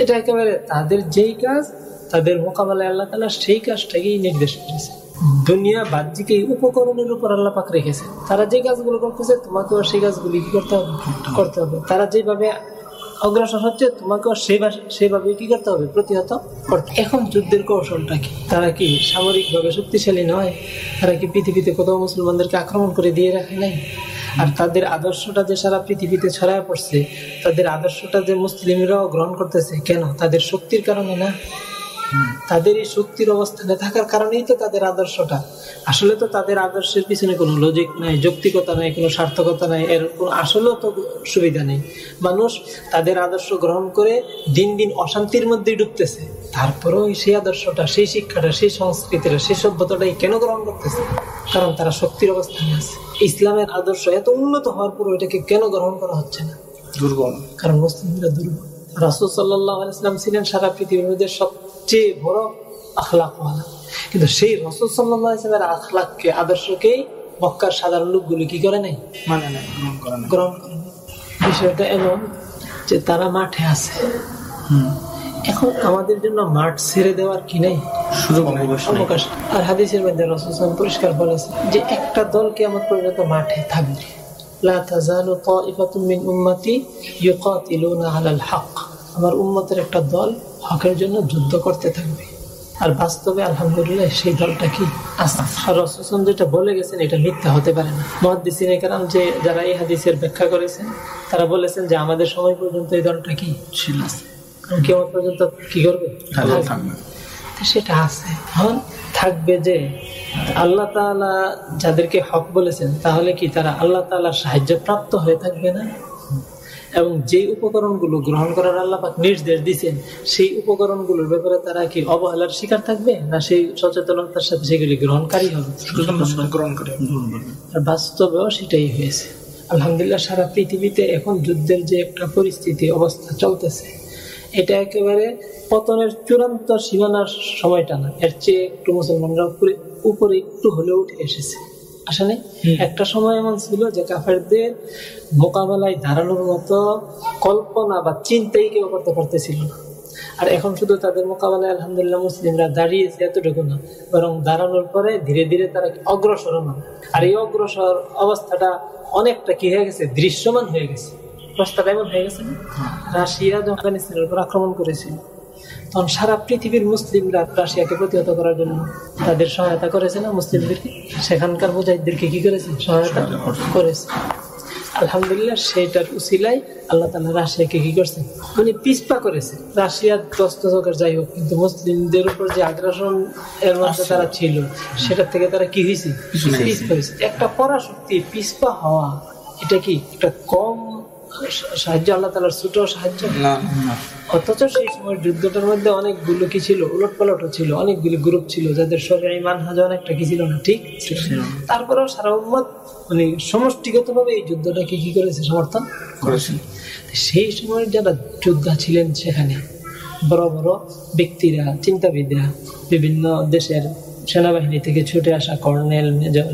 এটা একেবারে তাদের যেই কাজ, তাদের মোকাবেলায় আল্লাহ তালা সেই কাজটাকেই নির্দেশ করেছে। দুনিয়া বাহ্যিক এই উপকরণের উপর আল্লাহ পাক রেখেছে। তারা যে কাজগুলো করতেছে, তোমাকেও সেই কাজগুলি কি করতে হবে? করতে হবে। তারা যেভাবে অগ্রসর হচ্ছে তোমাকেও সেভাবে কি করতে হবে? প্রতিহত করতে। এখন যুদ্ধের কৌশলটা কি? তারা কি সামরিকভাবে শক্তিশালী নয়? তারা কি পৃথিবীতে কোথাও মুসলমানদেরকে আক্রমণ করে দিয়ে রাখে নাই? আর তাদের আদর্শটা যে সারা পৃথিবীতে ছড়ায় পড়ছে, তাদের আদর্শটা যে মুসলিমরাও গ্রহণ করতেছে, কেন? তাদের শক্তির কারণে না? তাদের এই শক্তির অবস্থানে থাকার কারণেই তো তাদের আদর্শটা। আসলে তো তাদের আদর্শের পিছনে কোনো লজিক নাই যৌক্তিকতা নাই কোনো সার্থকতা নাই এর কোনো আসলেও তো সুবিধা নেই। মানুষ তাদের আদর্শ গ্রহণ করে দিন দিন অশান্তির মধ্যেই ডুবতেছে। তারপরেও সেই আদর্শটা সেই শিক্ষাটা সেই সংস্কৃতিটা সেই সভ্যতাটাই কেন গ্রহণ করতেছে? কারণ তারা শক্তির অবস্থানে আছে। ইসলামের আদর্শ এত উন্নত হওয়ার পর এটাকে কেন গ্রহণ করা হচ্ছে না? দুর্বল। কারণ মুসলিমরা দুর্বল। রাসুল সাল্লাহ ইসলাম ছিলেন সারা পৃথিবীর মধ্যে সবচেয়ে বড় আখলাকওয়ালা কিন্তু সেই রসুল সাল্লামের আখলাককে আদর্শকে মক্কার সাধারণ লোকগুলি কি করে নাই? মানে গ্রহণ করে বিষয়টা এমন যে তারা মাঠে আছে। এখন আমাদের জন্য মাঠ ছেড়ে দেওয়ার কি নেই? অবকাশ আর হাদিসের মধ্যে রসুল পরিষ্কার বলেছে যে একটা দল কেমন পর্যন্ত মাঠে থাকবে। আমার উম্মতের একটা দল হকের জন্য যুদ্ধ করতে থাকবে। আর বাস্তবে আলহামদুলিল্লাহ সেই দলটা কি? রসুন যেটা বলে গেছেন এটা মিথ্যা হতে পারে না। মহাদিসিন কারণ যে যারা এই হাদিসের ব্যাখ্যা করেছেন তারা বলেছেন যে আমাদের সময় পর্যন্ত এই দলটা কি? ছিল পর্যন্ত কি করবে। তো সেটা আছে। থাকবে যে আল্লাহ তাআলা যাদেরকে হক বলেছেন তাহলে কি তারা আল্লাহ তাআলার সাহায্য প্রাপ্ত হয়ে থাকবে না? এবং যে উপকরণগুলো গ্রহণ করার আল্লাহ পাক নির্দেশ দিয়েছেন সেই উপকরণগুলোর ব্যাপারে তারা কি অবহেলার শিকার থাকবে? না সেই সচেতনতার সাথে সেগুলি গ্রহণকারী হবে? গ্রহণ করে আর বাস্তবেও সেটাই হয়েছে। আলহামদুলিল্লাহ সারা পৃথিবীতে এখন যুদ্ধের যে একটা পরিস্থিতি অবস্থা চলতেছে এটা একেবারে পতনের চূড়ান্ত সীমানার সময়টা না। এর চেয়ে একটু মুসলমানরা উপরে উপরে একটু হলেও উঠে এসেছে। আসলে একটা সময় এমন ছিল যে কাফেরদের মোকাবেলায় দাঁড়ানোর মতো কল্পনা বা চিন্তাই কেউ করতে পারতেছিল না। আর এখন শুধু তাদের মোকাবেলায় আলহামদুলিল্লাহ মুসলিমরা দাঁড়িয়েছে এতটুকু না বরং দাঁড়ানোর পরে ধীরে ধীরে তারা অগ্রসর না আর এই অগ্রসর অবস্থাটা অনেকটা কি হয়ে গেছে? দৃশ্যমান হয়ে গেছে। অবস্থাটা এমন হয়ে গেছে না? রাশিয়া আফগানিস্তানের উপর আক্রমণ করেছিল তখন সারা পৃথিবীর মুসলিমরা রাশিয়াকে প্রতিহত করার জন্য তাদের সহায়তা করেছে না? মুসলিমদেরকে? সেখানকার মুজাহিদদেরকে কি করেছে? সহায়তা করেছে। আলহামদুলিল্লাহ সেটার উসিলাই আল্লাহ তালা রাশিয়াকে কি করছে? মানে পিসপা করেছে। রাশিয়ার দস্তকের যাই হোক কিন্তু মুসলিমদের উপর যে আগ্রাসন এর মধ্যে তারা ছিল সেটার থেকে তারা কি হয়েছে? পিসপা হয়েছে একটা পরাশক্তি পিসপা হওয়া এটা কি? একটা কম সাহায্য আল্লাহ তালার ছোট সাহায্য? অথচ সেই সময় যুদ্ধটার মধ্যে অনেকগুলো কি ছিল? উলট পালটও ছিল অনেকগুলি গ্রুপ ছিল যাদের শরীরে মান হাজা অনেকটা কি ছিল না ঠিক? তারপরেও সারা উম্মত মানে সমষ্টিগত ভাবে এই যুদ্ধটাকে কি করেছে? সমর্থন করেছেন সেই সময় যারা যোদ্ধা ছিলেন সেখানে বড় বড় ব্যক্তিরা চিন্তাবিদরা বিভিন্ন দেশের সেনাবাহিনী থেকে ছুটে আসা কর্নেল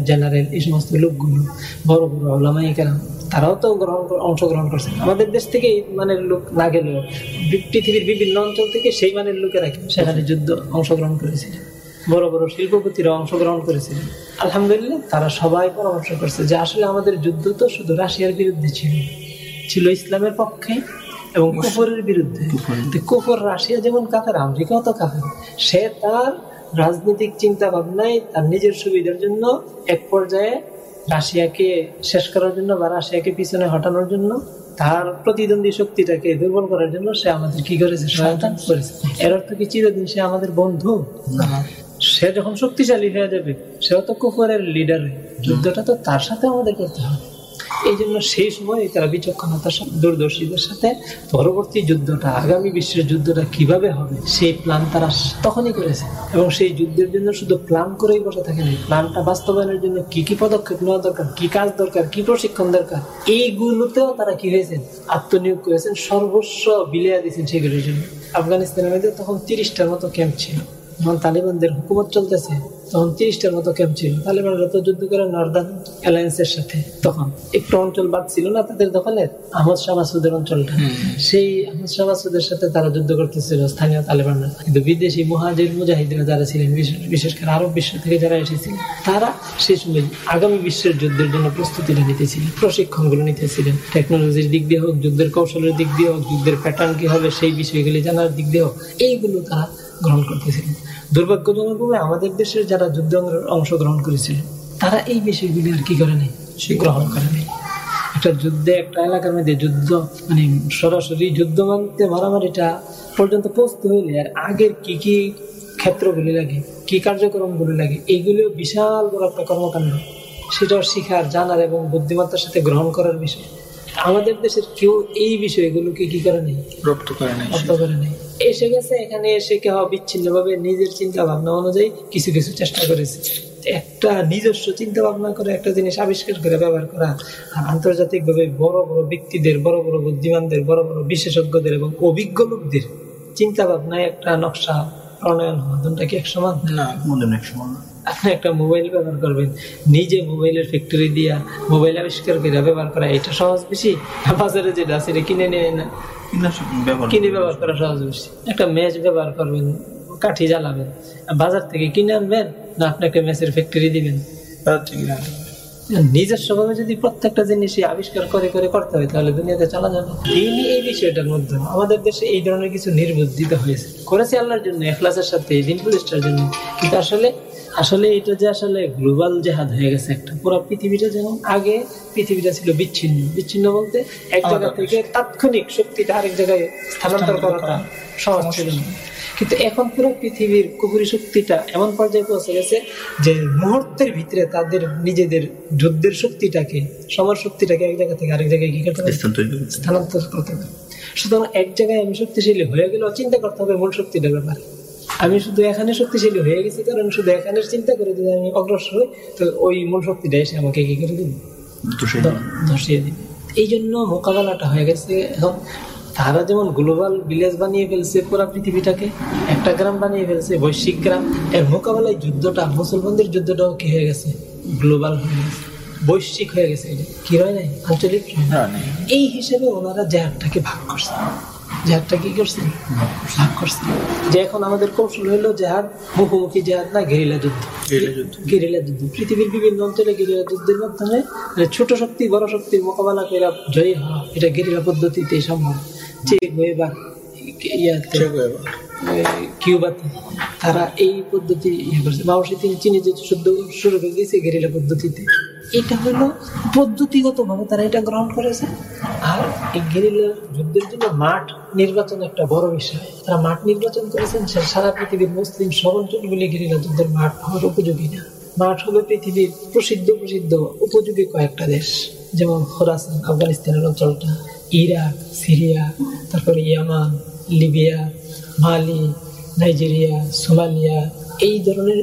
জেনারেল এই সমস্ত লোকগুলো বড় বড় ওলামাই কেরাম তারাও তো গ্রহণ অংশগ্রহণ করছেন আমাদের দেশ থেকে এই মানের লোক না গেলেও পৃথিবীর বিভিন্ন অঞ্চল থেকে সেই মানের লোকেরা সেখানে যুদ্ধ অংশগ্রহণ করেছিলেন বড় বড় শিল্পপতিরা অংশগ্রহণ করেছিলেন আলহামদুলিল্লাহ তারা সবাই পরামর্শ করছে যে আসলে আমাদের যুদ্ধ তো শুধু রাশিয়ার বিরুদ্ধে ছিল ছিল ইসলামের পক্ষে এবং কুফরের বিরুদ্ধে। কুফর। রাশিয়া যেমন কাফের আমেরিকাও তো কাফের সে তার রাজনৈতিক চিন্তা ভাবনায় তার নিজের সুবিধার জন্য এক পর্যায়ে রাশিয়াকে শেষ করার জন্য বা রাশিয়াকে পিছনে হটানোর জন্য তার প্রতিদ্বন্দ্বী শক্তিটাকে দুর্বল করার জন্য সে আমাদের কি করেছে? সহায়তা করেছে। এর অর্থ কি? চিরদিন সে আমাদের বন্ধু। সে যখন শক্তিশালী হয়ে যাবে সেও তো কুফরের লিডার যুদ্ধটা তো তার সাথে আমাদের করতে হবে। এই জন্য সেই সময় তারা বিচক্ষণতার সাথে, দূরদর্শীদের সাথে পরবর্তী যুদ্ধটা, আগামী বিশ্বের যুদ্ধটা কীভাবে হবে, সেই প্ল্যান তারা তখনই করেছে। এবং সেই যুদ্ধের জন্য শুধু প্ল্যান করেই বসে থাকেনি প্ল্যানটা বাস্তবায়নের জন্য কি কি পদক্ষেপ নেওয়া দরকার, কি কাজ দরকার, কি প্রশিক্ষণ দরকার, এইগুলোতেও তারা কি হয়েছেন? আত্মনিয়োগ করেছেন, সর্বস্ব বিলিয়ে দিয়েছেন সেগুলির জন্য। আফগানিস্তানের মধ্যে তখন তিরিশটার মতো ক্যাম্প ছিল। যখন তালিবানদের হুকুমত চলতেছে তখন তিরিশটার মতো ক্যাম্প ছিল। তালিবানরা তো যুদ্ধ করে নর্দার্ন অ্যালায়েন্সের সাথে তখন। একটু অঞ্চল বাদ ছিল না তাদের দখলে? আহমদ শাহ মাসুদের অঞ্চলটা। সেই আহমদ শাহ মাসুদের সাথে তারা যুদ্ধ করতেছিল স্থানীয় তালিবানরা। কিন্তু বিদেশি মুহাজির মুজাহিদরা যারা ছিলেন বিশেষ- বিশেষ করে আরব বিশ্ব থেকে যারা এসেছিলেন তারা সেই সময় আগামী বিশ্বের যুদ্ধের জন্য প্রস্তুতিটা নিতেছিলেন প্রশিক্ষণগুলো নিতেছিলেন। টেকনোলজির দিক দিয়ে হোক যুদ্ধের কৌশলের দিক দিয়ে হোক যুদ্ধের প্যাটার্ন কি হবে সেই বিষয়গুলি জানার দিক দিয়ে হোক এইগুলো তারা গ্রহণ করতেছিলেন। দুর্ভাগ্যজনকভাবে আমাদের দেশের যারা যুদ্ধে অংশগ্রহণ করেছিলেন তারা এই বিষয়গুলি আর কি করে নাই? সে গ্রহণ করে নাই। একটা যুদ্ধে একটা এলাকার মধ্যে যুদ্ধ মানে সরাসরি যুদ্ধ মানতে মারামারিটা পর্যন্ত পৌঁছতে হইলে আর আগের কি কি ক্ষেত্রগুলি লাগে কি কার্যক্রমগুলি লাগে এইগুলো বিশাল বড় একটা কর্মকাণ্ড। সেটাও শিখার জানার এবং বুদ্ধিমত্তার সাথে গ্রহণ করার বিষয়। আমাদের দেশের কেউ এই বিষয়গুলোকে কি করে নেই? রপ্ত করে নাই। অর্থ করে নেই। এসে গেছে এখানে এসে কেউ বিচ্ছিন্ন ভাবে নিজের চিন্তা ভাবনা অনুযায়ী কিছু কিছু চেষ্টা করেছে। একটা নিজস্ব চিন্তা ভাবনা করে একটা জিনিস আবিষ্কার করে ব্যবহার করা আর আন্তর্জাতিক ভাবে বড় বড় ব্যক্তিদের বড় বড় বুদ্ধিমানদের বড় বড় বিশেষজ্ঞদের এবং অভিজ্ঞ লোকদের চিন্তা ভাবনায় একটা নকশা প্রণয়ন হওয়া। কি এক সমান না মনে অনেক সময় আপনি একটা মোবাইল ব্যবহার করবেন নিজে মোবাইলের ফ্যাক্টরি দিয়া মোবাইল আবিষ্কার করে ব্যবহার করা এটা সহজ বেশি? বাজারে যেটা আছে কিনে নিয়ে না। কিনা সব কিনে ব্যবহার করা সহজ বেশি। একটা ম্যাচ ব্যবহার করবেন কাঠি জ্বালাবেন বাজার থেকে কিনে আনবেন না আপনি একটা ম্যাচের ফ্যাক্টরি দিবেন নিজস্বভাবে যদি প্রত্যেকটা জিনিসই আবিষ্কার করে করে করতে হয় তাহলে দুনিয়াতে চলা যাবে। দিনই এই বিষয়টার মধ্যে। আমাদের দেশে এই ধরনের কিছু নির্বুদ্ধিত হয়েছে। করেছে আল্লাহর জন্য এখলাসের সাথে দিন প্রতিষ্ঠার জন্য। কিন্তু আসলে আসলে এটা যে আসলে গ্লোবাল জেহাদ হয়ে গেছে একটা পুরো পৃথিবীটা যেমন আগে পৃথিবীটা ছিল বিচ্ছিন্ন। বিচ্ছিন্ন বলতে এক জায়গা থেকে তাৎক্ষণিক শক্তিটা আরেক জায়গায় স্থানান্তর করাটা সহজ ছিল না। কিন্তু এখন পুরো পৃথিবীর কুহুরি শক্তিটা এমন পর্যায়ে পৌঁছে গেছে যে মুহূর্তের ভিতরে তাদের নিজেদের যুদ্ধের শক্তিটাকে সমর শক্তিটাকে এক জায়গা থেকে আরেক জায়গায় কি করতে। স্থানান্তর করতে হবে। সুতরাং এক জায়গায় আমি শক্তিশালী হয়ে গেলেও চিন্তা করতে হবে মূল শক্তিটার ব্যাপারে। আমি শুধু এখানে শক্তিশালী হয়ে গেছি কারণ শুধু এখানে চিন্তা করে যদি আমি অগ্রসর হই তো ওই মূল শক্তিটা এসে আমাকে কি করে দিন ধসিয়ে দিবে। এই জন্য মোকাবেলাটা হয়ে গেছে। এখন তারা যেমন গ্লোবাল ভিলেজ বানিয়ে ফেলছে পুরো পৃথিবীটাকে একটা গ্রাম বানিয়ে ফেলছে বৈশ্বিক গ্রাম এর মোকাবেলায় যুদ্ধটা মুসলমানদের যুদ্ধটাও কি হয়ে গেছে? গ্লোবাল হয়ে গেছে। বৈশ্বিক হয়ে গেছে এটা। কি হয় নাই? আঞ্চলিক হয় এই হিসেবে ওনারা জেহাদটাকে ভাগ করছে। জেহাদটা কি করছে? ভাগ করছে। যে এখন আমাদের কৌশল হলো জেহাদ মুখোমুখি জেহাদ না গেরিলা যুদ্ধ? গেরিলা যুদ্ধ। পৃথিবীর বিভিন্ন অঞ্চলে গেরিলা যুদ্ধের মাধ্যমে মানে ছোট শক্তি বড় শক্তির মোকাবেলা করে জয়ী হওয়া এটা গেরিলা পদ্ধতিতে সম্ভব। চেক হয়ে বা ইয়াতে হয়ে। ওই কিউবাতে তারা এই পদ্ধতি ইয়ে করছে। মাওসি তিনি চীনে যে শুদ্ধ শুরু করে দিয়েছে গেরিলা পদ্ধতিতে। এটা হলো পদ্ধতিগত ভাবে তারা এটা গ্রহণ করেছে। আর এই গেরিলা যুদ্ধের জন্য মাঠ নির্বাচন একটা বড় বিষয়। তারা মাঠ নির্বাচন করেছেন সারা পৃথিবীর মুসলিম সব অঞ্চলগুলি গেরিলা যুদ্ধের মাঠ হওয়ার উপযোগী না। মাঠ হবে পৃথিবীর প্রসিদ্ধ প্রসিদ্ধ, উপযোগী কয়েকটা দেশ। যেমন খোরাসান আফগানিস্তানের অঞ্চলটা, ইরাক, সিরিয়া, তারপরে Yemen, Libya, Mali, Nigeria, Somalia, এই ধরনের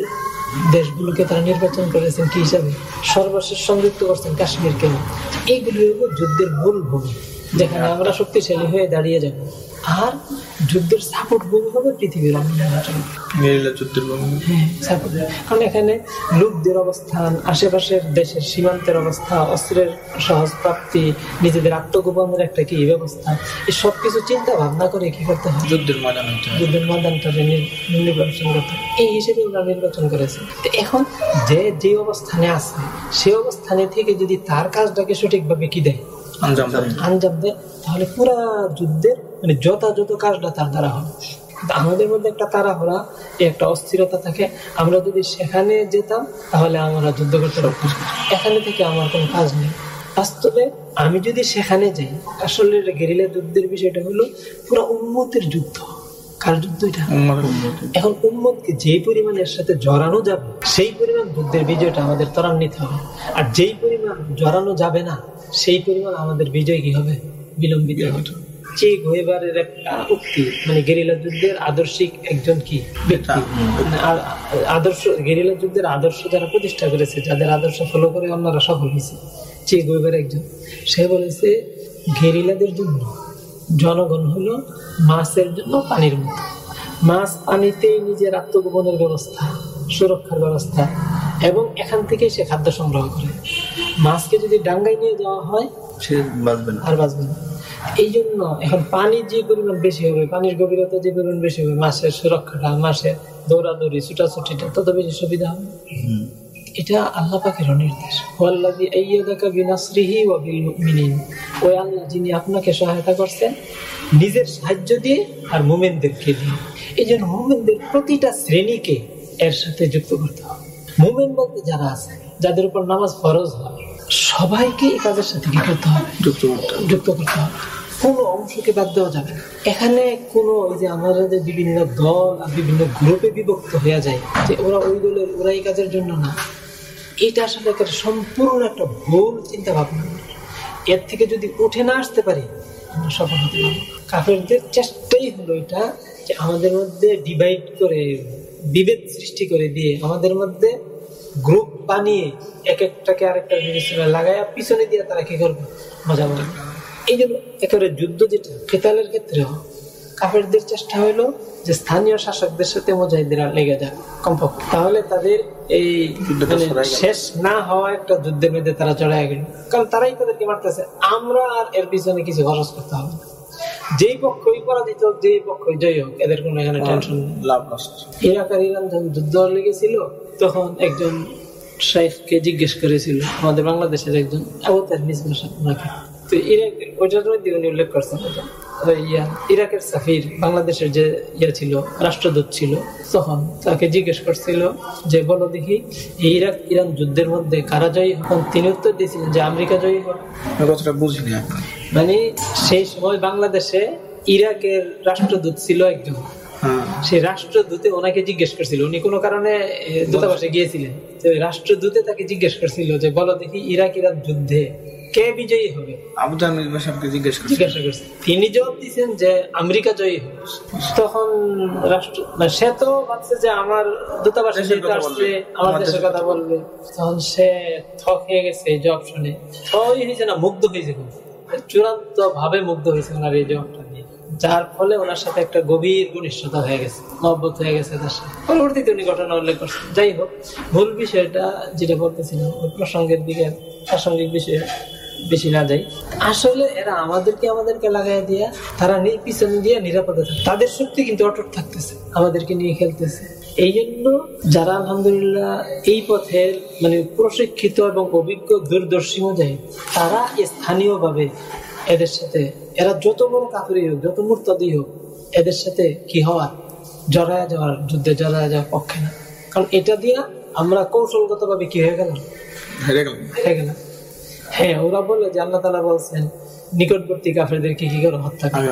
দেশগুলোকে তারা নির্বাচন করেছেন কি হিসাবে? সর্বশেষ সংযুক্ত করছেন কাশ্মীরকে। এইগুলি হল যুদ্ধের মূল ভূমি। যেখানে আমরা শক্তিশালী হয়ে দাঁড়িয়ে যাব আর যুদ্ধের সাপোর্ট ভূমি হবে পৃথিবীর। হ্যাঁ। কারণ এখানে লোকদের অবস্থান আশেপাশের দেশের সীমান্তের অবস্থা অস্ত্রের সহজ প্রাপ্তি নিজেদের আত্মগোপনের একটা কি ব্যবস্থা এই সব কিছু চিন্তা ভাবনা করে কি করতে হয় যুদ্ধের ময়দান যুদ্ধের ময়দানটা নির্বাচন করতে। এই হিসেবে ওরা নির্বাচন করেছে তো এখন যে যে অবস্থানে আছে সে অবস্থানে থেকে যদি তার কাজটাকে সঠিকভাবে কি দেয় আঞ্জাম দেয়। তাহলে পুরা যুদ্ধের মানে যথাযথ কাজটা তার দ্বারা হবে আমাদের মধ্যে একটা তারা হরা একটা অস্থিরতা থাকে। আমরা যদি সেখানে যেতাম তাহলে আমরা যুদ্ধ করতে পারতাম। এখানে থেকে আমার কোনো কাজ নেই। বাস্তবে আমি যদি সেখানে যাই আসলে গেরিলা যুদ্ধের বিষয়টা হলো পুরা উন্মতের যুদ্ধ। কার যুদ্ধ এটা। এখন উম্মতকে যেই পরিমাণ এর সাথে জড়ানো যাবে সেই পরিমাণ যুদ্ধের বিজয়টা আমাদের ত্বরান্বিত হবে। আর যেই পরিমাণ জড়ানো যাবে না সেই পরিমাণ আমাদের বিজয় কি হবে? বিলম্বিত হবে। চে গোয়েবারের একটা উক্তি মানে গেরিলা যুদ্ধের আদর্শিক একজন কি? মানে আদর্শ গেরিলা যুদ্ধের আদর্শ যারা প্রতিষ্ঠা করেছে যাদের আদর্শ ফলো করে অন্যরা সফল হয়েছে চে গোয়েবার একজন। সে বলেছে গেরিলাদের জন্য জনগণ হলো মাছের জন্য পানির মতো। মাছ পানিতেই নিজের আত্মগোপনের ব্যবস্থা সুরক্ষার ব্যবস্থা এবং এখান থেকে সে খাদ্য সংগ্রহ করে। মাছকে যদি ডাঙ্গায় নিয়ে যাওয়া হয় সে বাঁচবে না। আর বাঁচবে না। এই জন্য এখন পানি যে পরিমাণ বেশি হবে পানির গভীরতা যে পরিমাণ বেশি হবে মাছের সুরক্ষাটা মাছের দৌড়াদৌড়ি ছুটাছুটিটা তত বেশি সুবিধা হবে। এটা আল্লাহ পাকের নির্দেশ ওয়াল্লাযী আইয়াদাকা বিনাসরিহি ওয়া বিল মুমিনিন। ওই আল্লাহ যিনি আপনাকে সহায়তা করছেন নিজের সাহায্য দিয়ে আর মুমিনদেরকে দিয়ে। এই জন্য মুমিনদের প্রতিটা শ্রেণীকে এর সাথে যুক্ত করতে হবে। মুমিন বলতে যারা আছে যাদের উপর নামাজ ফরজ হয় সবাইকে এই কাজের সাথে কি করতে হবে? যুক্ত করতে হবে। যুক্ত করতে হবে। কোনো অংশকে বাদ দেওয়া যাবে না। এখানে কোনো ওই যে আমাদের যে বিভিন্ন দল আর বিভিন্ন গ্রুপে বিভক্ত হয়ে যায় যে ওরা ওই দলের ওরা এই কাজের জন্য না। এটা আসলে একটা সম্পূর্ণ একটা ভুল চিন্তা ভাবনা এর থেকে যদি উঠে না আসতে পারি, আমরা সফল হতে পারব। কাফেরদের চেষ্টাই হলো এটা যে আমাদের মধ্যে ডিভাইড করে, বিভেদ সৃষ্টি করে দিয়ে আমাদের মধ্যে গ্রুপ বানিয়ে এক একটাকে আরেকটা বিবেচনা লাগায় পিছনে দিয়ে তারা কি করবে? মজা করবে এই জন্য একেবারে যুদ্ধ যেটা কেতালের ক্ষেত্রেও কাফেরদের চেষ্টা হলো যে স্থানীয় শাসকদের সাথে মুজাহিদিরা লেগে যায় কমপক্ষে। তাহলে তাদের এই মানে। শেষ না হওয়া একটা যুদ্ধের মধ্যে তারা চড়াই গেল। কারণ তারাই তাদেরকে মারতেছে। আমরা আর এর পিছনে কিছু খরচ করতে হবে যেই পক্ষই পরাজিত যেই পক্ষই জয়ী হোক এদের কোনো এখানে টেনশন লাভ নষ্ট। ইরাক আর ইরান যখন যুদ্ধ লেগেছিল তখন একজন শাইখকে জিজ্ঞেস করেছিল আমাদের বাংলাদেশের একজন আবতার মিসবাহ ওনাকে তো ইরাকের ওইটার মধ্যে উনি উল্লেখ করছেন ইয়া ইরাকের সাফির বাংলাদেশের যে ইয়া ছিল রাষ্ট্রদূত ছিল তখন তাকে জিজ্ঞেস করছিল যে বলো দেখি ইরাক ইরান যুদ্ধের মধ্যে কারা জয়ী হন তিনি উত্তর দিয়েছিলেন যে আমেরিকা জয়ী হন কথাটা বুঝিনি মানে সেই সময় বাংলাদেশে ইরাকের রাষ্ট্রদূত ছিল একজন। হ্যাঁ। সেই রাষ্ট্রদূতে ওনাকে জিজ্ঞেস করছিল। উনি কোনো কারণে দূতাবাসে গিয়েছিলেন। রাষ্ট্রদূতে তাকে জিজ্ঞেস করছিল যে বলো দেখি ইরাক ইরাক যুদ্ধে কে বিজয়ী হবে? আবু সাহেবকে জিজ্ঞেস জিজ্ঞাসা করছে। তিনি জবাব যে আমেরিকা জয়ী হবে। তখন রাষ্ট্র মানে সে তো ভাবছে যে আমার দূতাবাসে আসছে আমার দেশের কথা বলবে। তখন সে থক হয়ে গেছে এই জবাব শুনে। থই হয়েছে না মুগ্ধ হয়েছে চূড়ান্ত ভাবে মুগ্ধ হয়েছে ওনার এই জবাবটা নিয়ে। যার ফলে ওনার সাথে একটা গভীর ঘনিষ্ঠতা হয়ে গেছে মহব্বত হয়ে গেছে তার সাথে। পরবর্তীতে উনি ঘটনা উল্লেখ করছেন। যাই হোক ভুল বিষয়টা যেটা বলতেছিলাম ওই প্রসঙ্গের দিকে প্রাসঙ্গিক বিষয়ে। বেশি না যাই আসলে এরা আমাদেরকে আমাদেরকে লাগাই দিয়া তারা পিছনে দিয়ে নিরাপদে থাকে। তাদের শক্তি কিন্তু অটুট থাকতেছে আমাদেরকে নিয়ে খেলতেছে। এই জন্য যারা আলহামদুলিল্লাহ এই পথের মানে প্রশিক্ষিত এবং অভিজ্ঞ দূরদর্শী যায় তারা স্থানীয়ভাবে এদের সাথে এরা যত বড় কাকুরি হোক যত মূর্তাদি হোক এদের সাথে কি হওয়ার? জড়ায় যাওয়ার যুদ্ধে জড়ায় যাওয়ার পক্ষে না। কারণ এটা দিয়া আমরা কৌশলগত ভাবে কি হয়ে গেলাম? হয়ে গেলাম। হ্যাঁ ওরা বলে যে আল্লাহ তালা বলছেন নিকটবর্তী কাফেরদেরকে কি করে হত্যা করে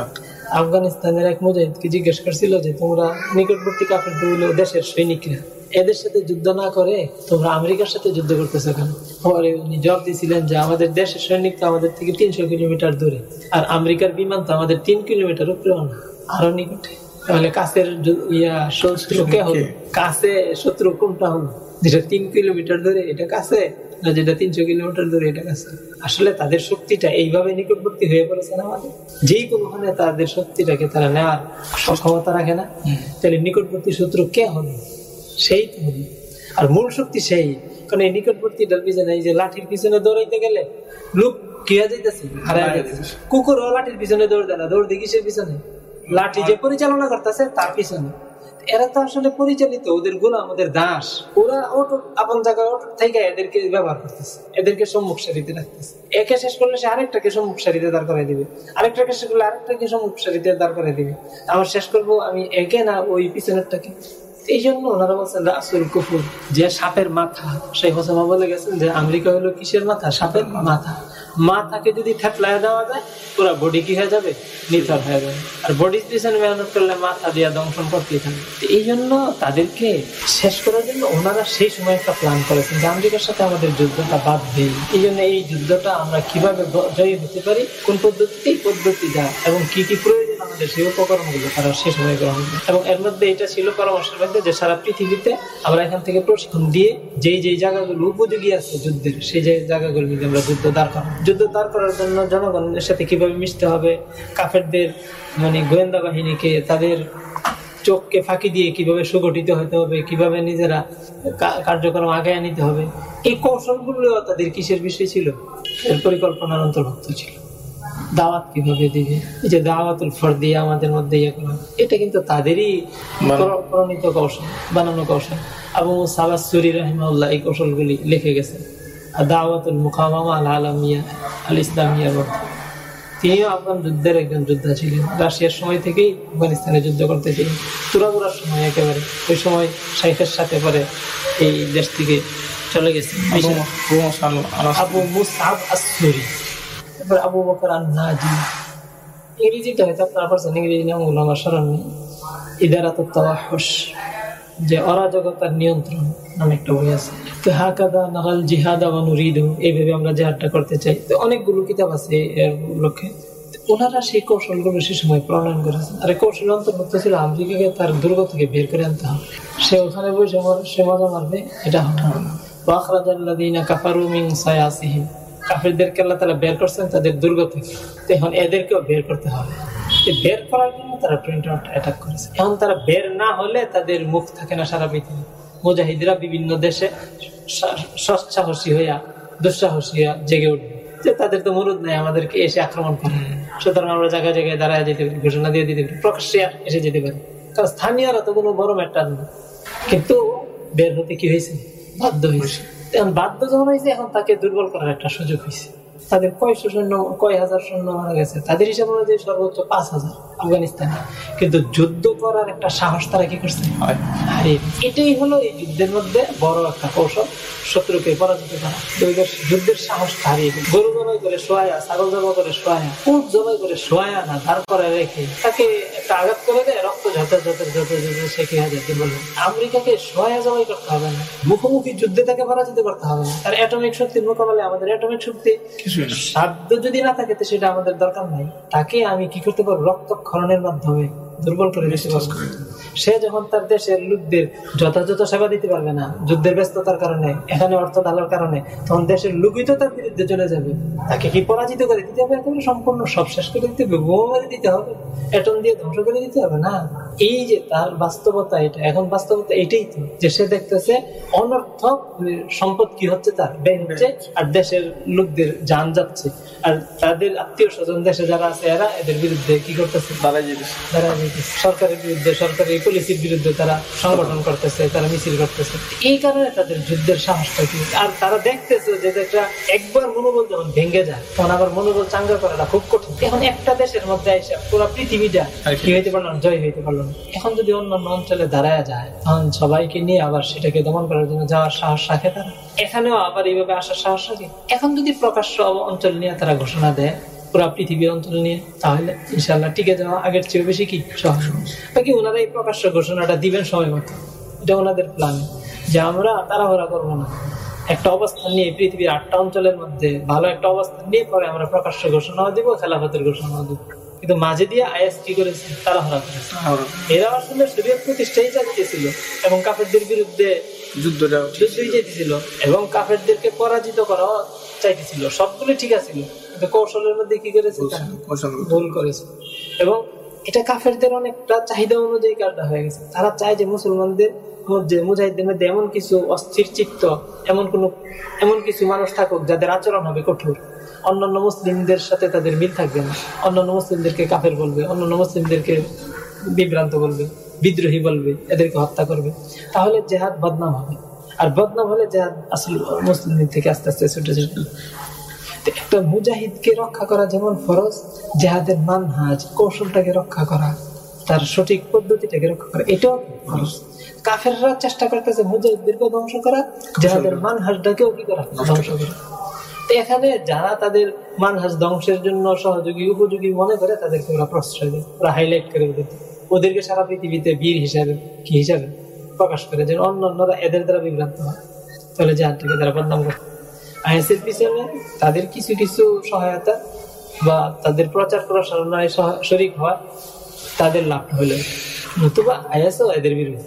আফগানিস্তানের এক মুজাহিদকে জিজ্ঞেস করছিল যে তোমরা নিকটবর্তী কাফের হইল দেশের সৈনিকরা এদের সাথে যুদ্ধ না করে তোমরা আমেরিকার সাথে যুদ্ধ করতেছো কেন? পরে উনি জবাব দিয়েছিলেন যে আমাদের দেশের সৈনিক তো আমাদের থেকে তিনশো কিলোমিটার দূরে আর আমেরিকার বিমান তো আমাদের তিন কিলোমিটার উপরেও না আরও নিকটে। তাহলে কাছের ইয়া শত্রু কে? হলো? কাছে শত্রু কোনটা হলো? যেটা তিন কিলোমিটার দূরে এটা কাছে না যেটা তিনশো কিলোমিটার দূরে এটা কাছে। আসলে তাদের শক্তিটা এইভাবে নিকটবর্তী হয়ে পড়েছে না আমাদের? যেই কোনোখানে তাদের শক্তিটাকে তারা নেওয়ার সক্ষমতা রাখে না তাহলে নিকটবর্তী শত্রু কে হবে? সেই তো হবে। আর মূল শক্তি সেই। কারণ এই নিকটবর্তী ডাল পিছনে এই যে লাঠির পিছনে দৌড়াইতে গেলে লোক কি হয়ে যাইতেছে হারায় যাইতেছে। কুকুর লাঠির পিছনে দৌড় দেয় না দৌড় দিয়ে কিসের পিছনে? লাঠি যে পরিচালনা করতেছে তার পিছনে। এরা তো আসলে পরিচালিত, ওদের গুণ আমাদের দাস। ওরা অটো আপন জায়গায় অটো থেকে এদেরকে ব্যবহার করতেছে, এদেরকে সম্মুখ সারিতে রাখতেছে। একে শেষ করলে সে আরেকটাকে সম্মুখ সারিতে দাঁড় করাই দিবে। আরেকটাকে শেষ করলে আরেকটাকে সম্মুখ সারিতে দাঁড় করাই দিবে। আমার শেষ করব আমি একে না ওই পিছনেরটাকে। এই জন্য ওনারা বলছেন রাসুল কুফুর যে সাপের মাথা সেই হোসেমা বলে গেছেন যে আমেরিকা হলো কিসের মাথা? সাপের মাথা। মাথাকে যদি থেতলায় দেওয়া যায়, পুরো বডি কি হয়ে যাবে? নিথর হয়ে যাবে। আর বডির পিছনে মেহনত করলে মাথা দিয়ে দংশন করতেই থাকবে। এই জন্য তাদেরকে শেষ করার জন্য ওনারা সেই সময় একটা প্ল্যান করেছেন যে আমেরিকার সাথে আমাদের যুদ্ধটা বাদ দেই এই জন্য এই যুদ্ধটা আমরা কীভাবে জয়ী হতে পারি? কোন পদ্ধতিতে? এই পদ্ধতিটা এবং কি কি প্রয়োজন সেই উপকরণগুলো তারা সে সময় গ্রহণ এবং এর মধ্যে এটা ছিল পরামর্শের মধ্যে যে সারা পৃথিবীতে আমরা এখান থেকে প্রশিক্ষণ দিয়ে যেই যেই জায়গাগুলো উপযোগী আছে যুদ্ধের, সেই যে জায়গাগুলো নিয়ে আমরা যুদ্ধ দাঁড় করাবো। যুদ্ধ দাঁড় করার জন্য জনগণের সাথে কীভাবে মিশতে হবে, কাফেরদের মানে গোয়েন্দা বাহিনীকে তাদের চোখকে ফাঁকি দিয়ে কীভাবে সুগঠিত হতে হবে, কীভাবে নিজেরা কার্যক্রম আগায় নিতে হবে, এই কৌশলগুলো তাদের কিসের বিষয় ছিল? এর পরিকল্পনার অন্তর্ভুক্ত ছিল। দাওয়াত কীভাবে দিবে? এই যে দাওয়াতুল ফর্দিয়া আমাদের মধ্যে ইয়ে করা এটা কিন্তু তাদেরই প্রণীত কৌশল বানানো কৌশল। আবু সাবাস সুরি রহমাউল্লাহ এই কৌশলগুলি লিখে গেছেন। আর দাওয়াতুল মুখামামা আল আলমিয়া আল ইসলামিয়ার মধ্যে তিনিও আফগান যুদ্ধের একজন যোদ্ধা ছিলেন। রাশিয়ার সময় থেকেই আফগানিস্তানে যুদ্ধ করতেছিলেন। তুরাগুড়ার সময় একেবারে ওই সময় শাইখের সাথে পরে এই দেশ থেকে চলে গেছে আবু মুসাব আসুরি আবু বকর আন নাজি আমার স্মরণ নেই। তাওয়াহুশ, যে অরাজকতার নিয়ন্ত্রণ একটা বই আছে। তো হাকাদা নাহাল জিহাদা এইভাবে আমরা জেহাদটা করতে চাই। তো অনেকগুলো কিতাব আছে এর লক্ষ্যে। ওনারা সেই কৌশলগুলো সে সময় প্রণয়ন করেছেন। আর কৌশল অন্তর্ভুক্ত ছিল আমেরিকাকে তার দুর্গ থেকে বের করে আনতে হবে। সে ওখানে বসে সে মজা মারবে, এটা হবে না। সায়াসিহিম। কাফেরদেরকে আল্লাহ তাআলা বের করছেন তাদের দুর্গ থেকে। এখন এদেরকেও বের করতে হবে। বের করার জন্য তারা প্রিন্ট আউট অ্যাটাক করেছে। এখন তারা বের না হলে তাদের মুখ থাকে না সারা পৃথিবী। মুজাহিদরা বিভিন্ন দেশে সৎসাহসী হইয়া, দুঃসাহসী হইয়া জেগে উঠবে। যে তাদের তো মরুদ নাই, আমাদেরকে এসে আক্রমণ করে। সুতরাং আমরা জায়গায় জায়গায় দাঁড়ায় যেতে পারি, ঘোষণা দিয়ে দিতে পারি, প্রকাশ্যে এসে যেতে পারি। কারণ স্থানীয়রা তো কোনো বড় ম্যাটার কিন্তু বের হতে কি হয়েছে? বাধ্য হয়েছে। বাধ্য যখন হয়েছে এখন তাকে দুর্বল করার একটা সুযোগ হয়েছে। তাদের কয়শো সৈন্য কয় হাজার সৈন্য মারা গেছে? তাদের হিসাব অনুযায়ী সর্বোচ্চ পাঁচ হাজার আফগানিস্তানে। কিন্তু যুদ্ধ করার একটা সাহস তারা কি করছে। এটাই হলো এই যুদ্ধের মধ্যে বড় একটা কৌশল শত্রুকে পরাজিত করা। যুদ্ধের সাহস হারিয়ে গরু জবাই করে সোয়া ছাগল জবাই করে সোয়া উট জবাই করে সোয়া না তারপরে রেখে তাকে একটা আঘাত করে দেয় রক্ত ঝরতে ঝরতে ঝরতে ঝরতে সে কি হাজার দিন বলল আমেরিকাকে সোয়া জবাই করতে হবে না। মুখোমুখি যুদ্ধে তাকে পরাজিত করতে হবে না। তার অ্যাটমিক শক্তির মোকাবেলায় আমাদের অ্যাটমিক শক্তি কিছুই না সাধ্য যদি না থাকে তো সেটা আমাদের দরকার নাই। তাকে আমি কি করতে পারব? রক্তক্ষরণের মাধ্যমে দুর্বল করে দিতে পারব। সে যখন তার দেশের লোকদের যথাযথ সেবা দিতে পারবে না যুদ্ধের ব্যস্ততার কারণে এখানে অর্থ ঢালার কারণে তখন দেশের লোকই তো তার বিরুদ্ধে চলে যাবে। তাকে কি পরাজিত করে দিতে হবে? একেবারে সম্পূর্ণ সব শেষ করে দিতে হবে। বোমা মেরে দিতে হবে। এটম দিয়ে ধ্বংস করে দিতে হবে না। এই যে তার বাস্তবতা এটা এখন বাস্তবতা এটাই তো যে সে দেখতেছে অনর্থক সম্পদ কি হচ্ছে তার ব্যয় হচ্ছে আর দেশের লোকদের যান যাচ্ছে। আর তাদের আত্মীয় স্বজন দেশে যারা আছে এরা এদের বিরুদ্ধে কি করতেছে? তারা সরকারের বিরুদ্ধে সরকারি পলিসির বিরুদ্ধে তারা সংগঠন করতেছে তারা মিছিল করতেছে। এই কারণে তাদের যুদ্ধের সাহসটা কি? আর তারা দেখতেছে যে একটা একবার মনোবল যখন ভেঙে যায় তখন আবার মনোবল চাঙ্গা করাটা খুব কঠিন। এখন একটা দেশের মধ্যে এসে পুরো পৃথিবীটা কি? হইতে পারল জয় হইতে পারল না এখন যদি অন্যান্য অঞ্চলে দাঁড়ায় যায়, তখন সবাইকে নিয়ে আবার সেটাকে দমন করার জন্য যাওয়ার সাহস রাখে তারা। এখানেও আবার এইভাবে আসার সাহস রাখে। এখন যদি প্রকাশ্য অঞ্চল নিয়ে তারা ঘোষণা দেয়, পুরা পৃথিবীর অঞ্চল নিয়ে, তাহলে ইনশাল্লাহ টিকে যাওয়া আগের চেয়ে বেশি কি সহজ। বাকি ওনারা এই প্রকাশ্য ঘোষণাটা দিবেন সময় মতো। এটা ওনাদের প্ল্যান যে আমরা তাড়াহুড়া করব না। একটা অবস্থান নিয়ে পৃথিবীর আটটা অঞ্চলের মধ্যে ভালো একটা অবস্থান নিয়ে পরে আমরা প্রকাশ্য ঘোষণাও দিব, খেলাফতের ঘোষণাও দিব। কিন্তু মাঝে দিয়ে আয়াস কি করেছে? তাড়াহুড়া করেছে। এরা আসলে শরীয়ত প্রতিষ্ঠাই চাইতেছিল এবং কাফেরদের বিরুদ্ধে যুদ্ধটা চাইতেছিল এবং কাফেরদেরকে পরাজিত করা চাইতেছিল। সবগুলো ঠিক আছিল কিন্তু কৌশলের মধ্যে কি করেছে তারা? কৌশল। ভুল করেছে। এবং এটা কাফেরদের অনেকটা চাহিদা অনুযায়ী কাজটা হয়ে গেছে। তারা চায় যে মুসলমানদের মধ্যে মুজাহিদদের মধ্যে এমন কিছু অস্থির চিত্ত এমন কোন এমন কিছু মানুষ থাকুক যাদের আচরণ হবে কঠোর। অন্যান্য মুসলিমদের সাথে তাদের মিল থাকবে না। অন্যান্য মুসলিমদেরকে কাফের বলবে অন্যান্য মুসলিমদেরকে বিভ্রান্ত বলবে বিদ্রোহী বলবে এদেরকে হত্যা করবে। তাহলে জেহাদ বদনাম হবে। আর বদনাম হলে জেহাদ আসলে মুসলিম থেকে আস্তে আস্তে ছুটে ছুটে একটা মুজাহিদকে রক্ষা করা যেমন ফরজ জেহাদের মানহাজ কৌশলটাকে রক্ষা করা তার সঠিক পদ্ধতিটাকে রক্ষা করা এটাও ফরজ। কাফেররা চেষ্টা করতেছে মুজাহিদদেরকে ধ্বংস করা জেহাদের মানহাজটাকেও কি করা? ধ্বংস করা। এখানে যারা তাদের মানহাজ ধ্বংসের জন্য সহযোগী, উপযোগী মনে করে, তাদেরকে ওরা প্রশ্রয় দেয়। ওরা হাইলাইট করে ওদের ওদেরকে সারা পৃথিবীতে বীর হিসাবে, কি হিসাবে প্রকাশ করে যেন অন্য অন্যরা এদের দ্বারা বিভ্রান্ত হয়। তাহলে জাহাজটাকে তারা বদনাম করে। আইএসের পিছনে তাদের কিছু কিছু সহায়তা বা তাদের প্রচার প্রসারণায় সহ- শরিক হওয়া তাদের লাভ হলো। নতুবা আইএসও এদের বিরুদ্ধে,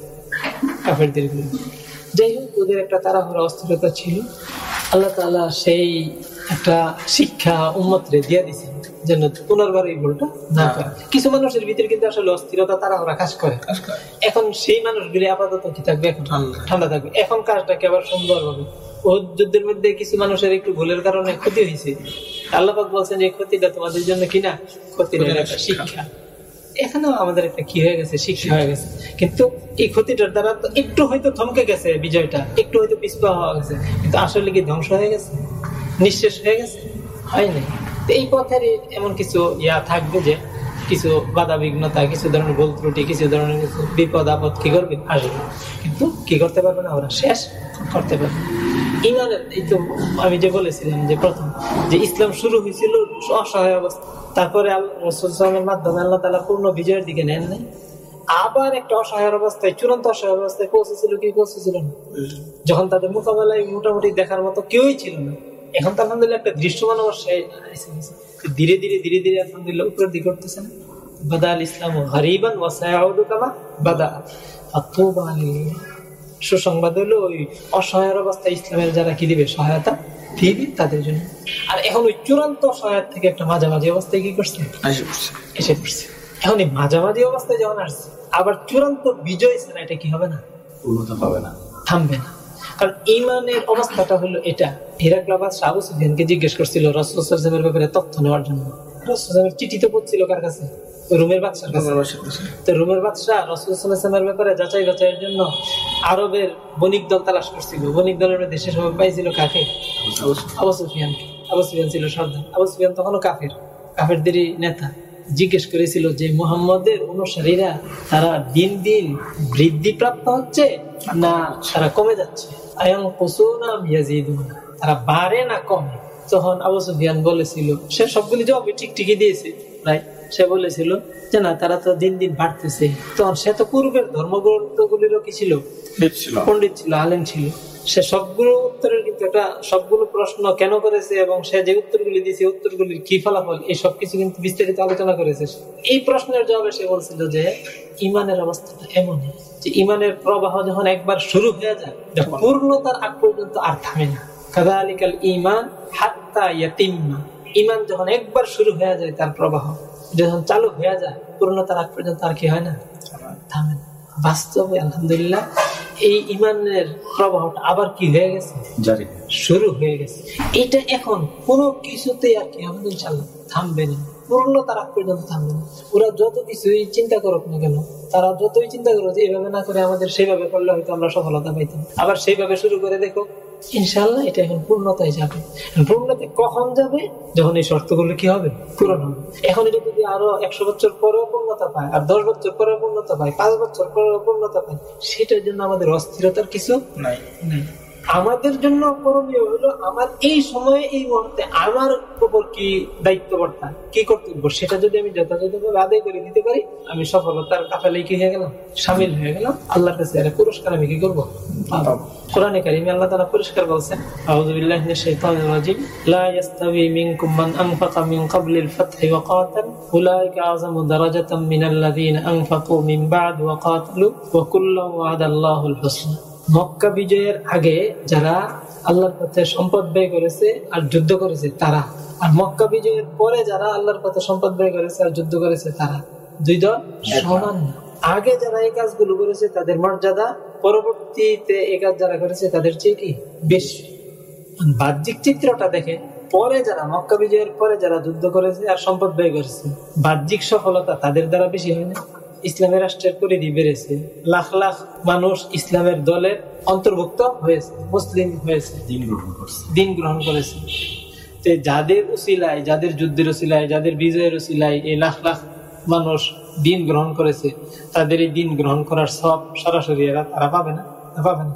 কাফেরদের বিরুদ্ধে। যাই হোক, ওদের একটা তাড়াহুড়া, অস্থিরতা ছিল। আল্লাহ তাআলা সেই একটা শিক্ষা উন্মতরে দিয়ে দিছে যেন পুনর্বার এই ভুলটা না করে। কিছু মানুষের ভিতরে কিন্তু আসলে অস্থিরতা কাজ করে। কাজ করে। এখন সেই মানুষগুলি আপাতত কি থাকবে? এখন ঠান্ডা। থাকবে। এখন কাজটাকে আবার সুন্দর হবে ও যুদ্ধের মধ্যে কিছু মানুষের একটু ভুলের কারণে ক্ষতি হয়েছে। আল্লাপাক বলছেন যে ক্ষতিটা তোমাদের জন্য কিনা ক্ষতির একটা শিক্ষা। এখানেও আমাদের একটা কি হয়ে গেছে, শিক্ষা হয়ে গেছে। কিন্তু এই ক্ষতিটার দ্বারা তো একটু হয়তো থমকে গেছে বিজয়টা, একটু হয়তো পিছপা হওয়া গেছে। কিন্তু আসলে কি ধ্বংস হয়ে গেছে? নিঃশেষ হয়ে গেছে? হয়নি। তো এই পথের এমন কিছু ইয়া থাকবে যে কিছু বাধা বিঘ্নতা, কিছু ধরনের ভুল ত্রুটি, কিছু ধরনের কিছু বিপদ, আপদ কি করবে? আসবে। কিন্তু কি করতে পারবে না ওরা? শেষ করতে পারবে ইমানের এই তো আমি যে বলেছিলাম যে প্রথম, যে ইসলাম শুরু হয়েছিল অসহায় অবস্থা। তারপরে রসুলের মাধ্যমে আল্লাহ তালা পূর্ণ বিজয়ের দিকে নেন নাই। আবার একটা অসহায় অবস্থায়, চূড়ান্ত অসহায় অবস্থায় পৌঁছেছিল কি পৌঁছেছিল না? যখন তাদের মোকাবেলায় মোটামুটি দেখার মতো কেউই ছিল না। এখন তো আলহামদুলিল্লাহ একটা দৃশ্যমান অবস্থায় ধীরে ধীরে ধীরে ধীরে আলহামদুলিল্লাহ উপরের দিকে উঠতেছে না। বাদা আল ইসলাম হরিবান ওয়াসায়াউদু কামা বাদা। লিল সুসংবাদ হলো ওই অসহায়ের অবস্থায় ইসলামের যারা কি দিবে সহায়তা দিবে তাদের জন্য। আর এখন ওই চূড়ান্ত সহায়তা থেকে একটা মাঝামাঝি অবস্থায় কি করছে? এসে পড়ছে। এখন এই মাঝামাঝি অবস্থায় যখন আসছে আবার চূড়ান্ত বিজয় ছাড়া এটা কি হবে না? উন্নত হবে না। থামবে না। কারণ ইমানের অবস্থাটা হলো এটা। হিরাক্লাবাদ আবু সুফিয়ানকে জিজ্ঞেস করছিল রসুলের ব্যাপারে তথ্য নেওয়ার জন্য। রসুলের চিঠি তো পড়ছিল কার কাছে? রুমের বাসার কাছে তো রুমের বাদশাহ রসুলের ব্যাপারে যাচাই বাছাইয়ের জন্য আরবের বণিক দল তালাশ করছিল। বণিক দলের মধ্যে সে সময় পাইছিল কাকে? আবু সুফিয়ানকে। আবু সুফিয়ান ছিল সর্দার। আবু সুফিয়ান তখনও কাফের। কাফেরদেরই নেতা। জিজ্ঞেস করেছিল যে মোহাম্মদের অনুসারীরা তারা দিন দিন বৃদ্ধি প্রাপ্ত হচ্ছে না তারা কমে যাচ্ছে? আয়ং কুসুনা ইয়াজিদুন তারা বাড়ে না কমে। তখন আবু সুফিয়ান বলেছিল সে সবগুলি জবাবে ঠিক ঠিকই দিয়েছে। রাইট। সে বলেছিল যে না তারা তো দিন দিন বাড়তেছে। তখন সে তো পূর্বের ধর্মগ্রন্থগুলিরও কি ছিল? পণ্ডিত ছিল। আলেম ছিল। সে সবগুলো উত্তরের কিন্তু একটা সবগুলো প্রশ্ন কেন করেছে এবং সে যে উত্তরগুলি দিয়েছে উত্তরগুলির কি ফলাফল এই সব কিছু কিন্তু বিস্তারিত আলোচনা করেছে। এই প্রশ্নের জবাবে সে বলছিল যে ইমানের অবস্থাটা এমনই যে ইমানের প্রবাহ যখন একবার শুরু হয়ে যায় পূর্ণতার আগ পর্যন্ত আর থামে না। কাদালিকাল ইমান হাত্তা ইয়াতিম্মা। ইমান যখন একবার শুরু হয়ে যায় তার প্রবাহ যখন চালু হয়ে যায় পূর্ণতার আগ পর্যন্ত আর কি হয় না? থামে না বাস্তবে আলহামদুলিল্লাহ এই ইমানের প্রবাহটা আবার কি হয়ে গেছে? শুরু হয়ে গেছে। এটা এখন কোনো কিছুতেই আর কি না, ইনশাল্লাহ থামবে না। পূর্ণতার আগ পর্যন্ত থামবে না। ওরা যত কিছুই চিন্তা করুক না কেন তারা যতই চিন্তা করো যে এইভাবে না করে আমাদের সেইভাবে করলে হয়তো আমরা সফলতা পাইতাম। আবার সেইভাবে শুরু করে দেখো ইনশাল্লাহ এটা এখন পূর্ণতায় যাবে। পূর্ণতায় কখন যাবে? যখন এই শর্তগুলো কি হবে? পূরণ হবে। এখন এটা যদি আরও একশো বছর পরেও পূর্ণতা পায় আর দশ বছর পরেও পূর্ণতা পায় পাঁচ বছর পরেও পূর্ণতা পায় সেটার জন্য আমাদের অস্থিরতার কিছু নাই। নেই। আমাদের জন্য করণীয় হলো আমার এই সময়ে এই মুহূর্তে আমার উপর কি দায়িত্ব বর্তা কি কর্তব্য? সেটা যদি আমি যথাযথভাবে আদায় করে দিতে পারি, আমি সফলতার কাফালে কি হয়ে গেলাম? সামিল হয়ে গেলাম। আল্লাহর কাছে পুরস্কার আমি কি করব? কোরআনে কারিমে আল্লাহ তাআলা পরিষ্কার বলছেন, আউযু বিল্লাহি মিনাশ রাজিম। লা ইয়াস্তাবি মিনকুম মান আনফাকা ওয়া ক্বাতাল। উলাইকা আযমু দারাজাতাম মিনাল্লাযীনা আনফাকু মিন বা'দ ওয়া ক্বাতালু। ওয়া হুসনা। মক্কা বিজয়ের আগে যারা আল্লাহর পথে সম্পদ ব্যয় করেছে আর যুদ্ধ করেছে তারা। আর মক্কা বিজয়ের পরে যারা আল্লাহর পথে সম্পদ ব্যয় করেছে আর যুদ্ধ করেছে তারা। দুই দল সমান আগে যারা এই কাজগুলো করেছে তাদের মর্যাদা পরবর্তীতে এই কাজ যারা করেছে তাদের চেয়ে কি? বেশি। বাহ্যিক চিত্রটা দেখে পরে যারা মক্কা বিজয়ের পরে যারা যুদ্ধ করেছে আর সম্পদ ব্যয় করেছে বাহ্যিক সফলতা তাদের দ্বারা বেশি হয় না? ইসলামের রাষ্ট্রের পরিধি বেড়েছে। লাখ লাখ মানুষ ইসলামের দলের অন্তর্ভুক্ত হয়েছে মুসলিম হয়েছে। দিন গ্রহণ করছে। দিন গ্রহণ করেছে। তো যাদের উসিলায় যাদের যুদ্ধের উসিলায় যাদের বিজয়ের উসিলায় এই লাখ লাখ মানুষ দিন গ্রহণ করেছে তাদের এই দিন গ্রহণ করার সব সরাসরি এরা তারা পাবে না? পাবে না?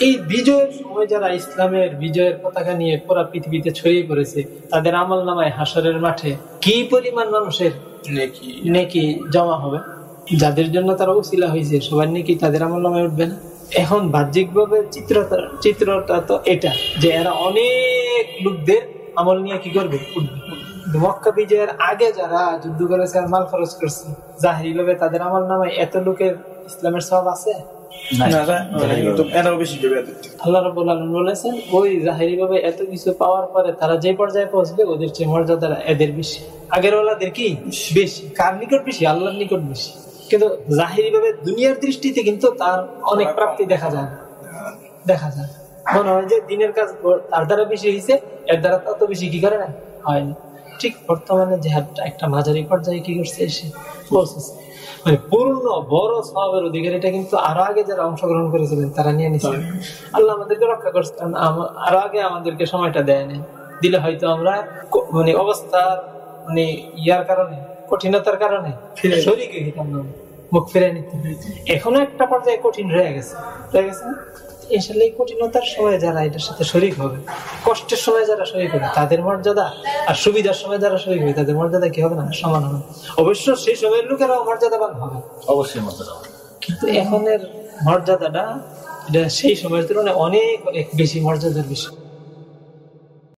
এই বিজয়ের সময় যারা ইসলামের বিজয়ের পতাকা নিয়ে পুরা পৃথিবীতে ছড়িয়ে পড়েছে তাদের আমল নামায় হাসরের মাঠে কি পরিমাণ মানুষের নেকি? জমা হবে। যাদের জন্য তারা উচিলা হয়েছে সবার নেকি তাদের আমল নামে উঠবে না। এখন বাহ্যিকভাবে চিত্রটা চিত্রটা তো এটা, যে এরা অনেক লোকদের আমল নিয়ে কি করবে? মক্কা বিজয়ের আগে যারা যুদ্ধ করেছে আর মাল খরচ করছে, জাহিরি ভাবে তাদের আমল নামায় এত লোকের ইসলামের সব আছে? না না, কিন্তু এরাও বেশি দেবে এদের থেকে। আল্লাহ রাবুল আলম বলেছেন ওই জাহিরি ভাবে এত কিছু পাওয়ার পরে তারা যে পর্যায়ে পৌঁছবে ওদের চেয়ে মর্যাদা এদের বেশি। আগের ওলাদের কি? বেশি। কার নিকট বেশি? আল্লাহর নিকট বেশি। কিন্তু জাহিরি ভাবে দুনিয়ার দৃষ্টিতে কিন্তু তার অনেক প্রাপ্তি দেখা যায়। দেখা যায়। মনে হয় যে দিনের কাজ তার দ্বারা বেশি হয়েছে এর দ্বারা তত বেশি কি করে না? হয়নি ঠিক বর্তমানে জেহাদটা একটা মাঝারি পর্যায়ে কি করছে? এসে পৌঁছেছে। মানে পূর্ণ বড় সবের অধিকার এটা কিন্তু আরও আগে যারা অংশগ্রহণ করেছিলেন তারা নিয়ে নিচ্ছে আল্লাহ আমাদেরকে রক্ষা করছেন আর আগে আমাদেরকে সময়টা দেয়নি। দিলে হয়তো আমরা মানে অবস্থার মানে ইয়ার কারণে কঠিনতার কারণে শরীরকে হিতাম না মুখ ফিরে নিতে এখনও একটা পর্যায়ে কঠিন রয়ে গেছে। রয়ে গেছে এই কঠিনতার সময় যারা এটার সাথে শরিক হবে কষ্টের সময় যারা শরিক হবে তাদের মর্যাদা আর সুবিধার সময় যারা শরিক হবে তাদের মর্যাদা কি হবে না? সমান হবে। অবশ্য সেই সময়ের লোকেরাও মর্যাদাবান হবে। অবশ্যই মর্যাদা কিন্তু এখনের মর্যাদাটা এটা সেই সময়ের তুলনায় অনেক অনেক বেশি মর্যাদার বিষয়।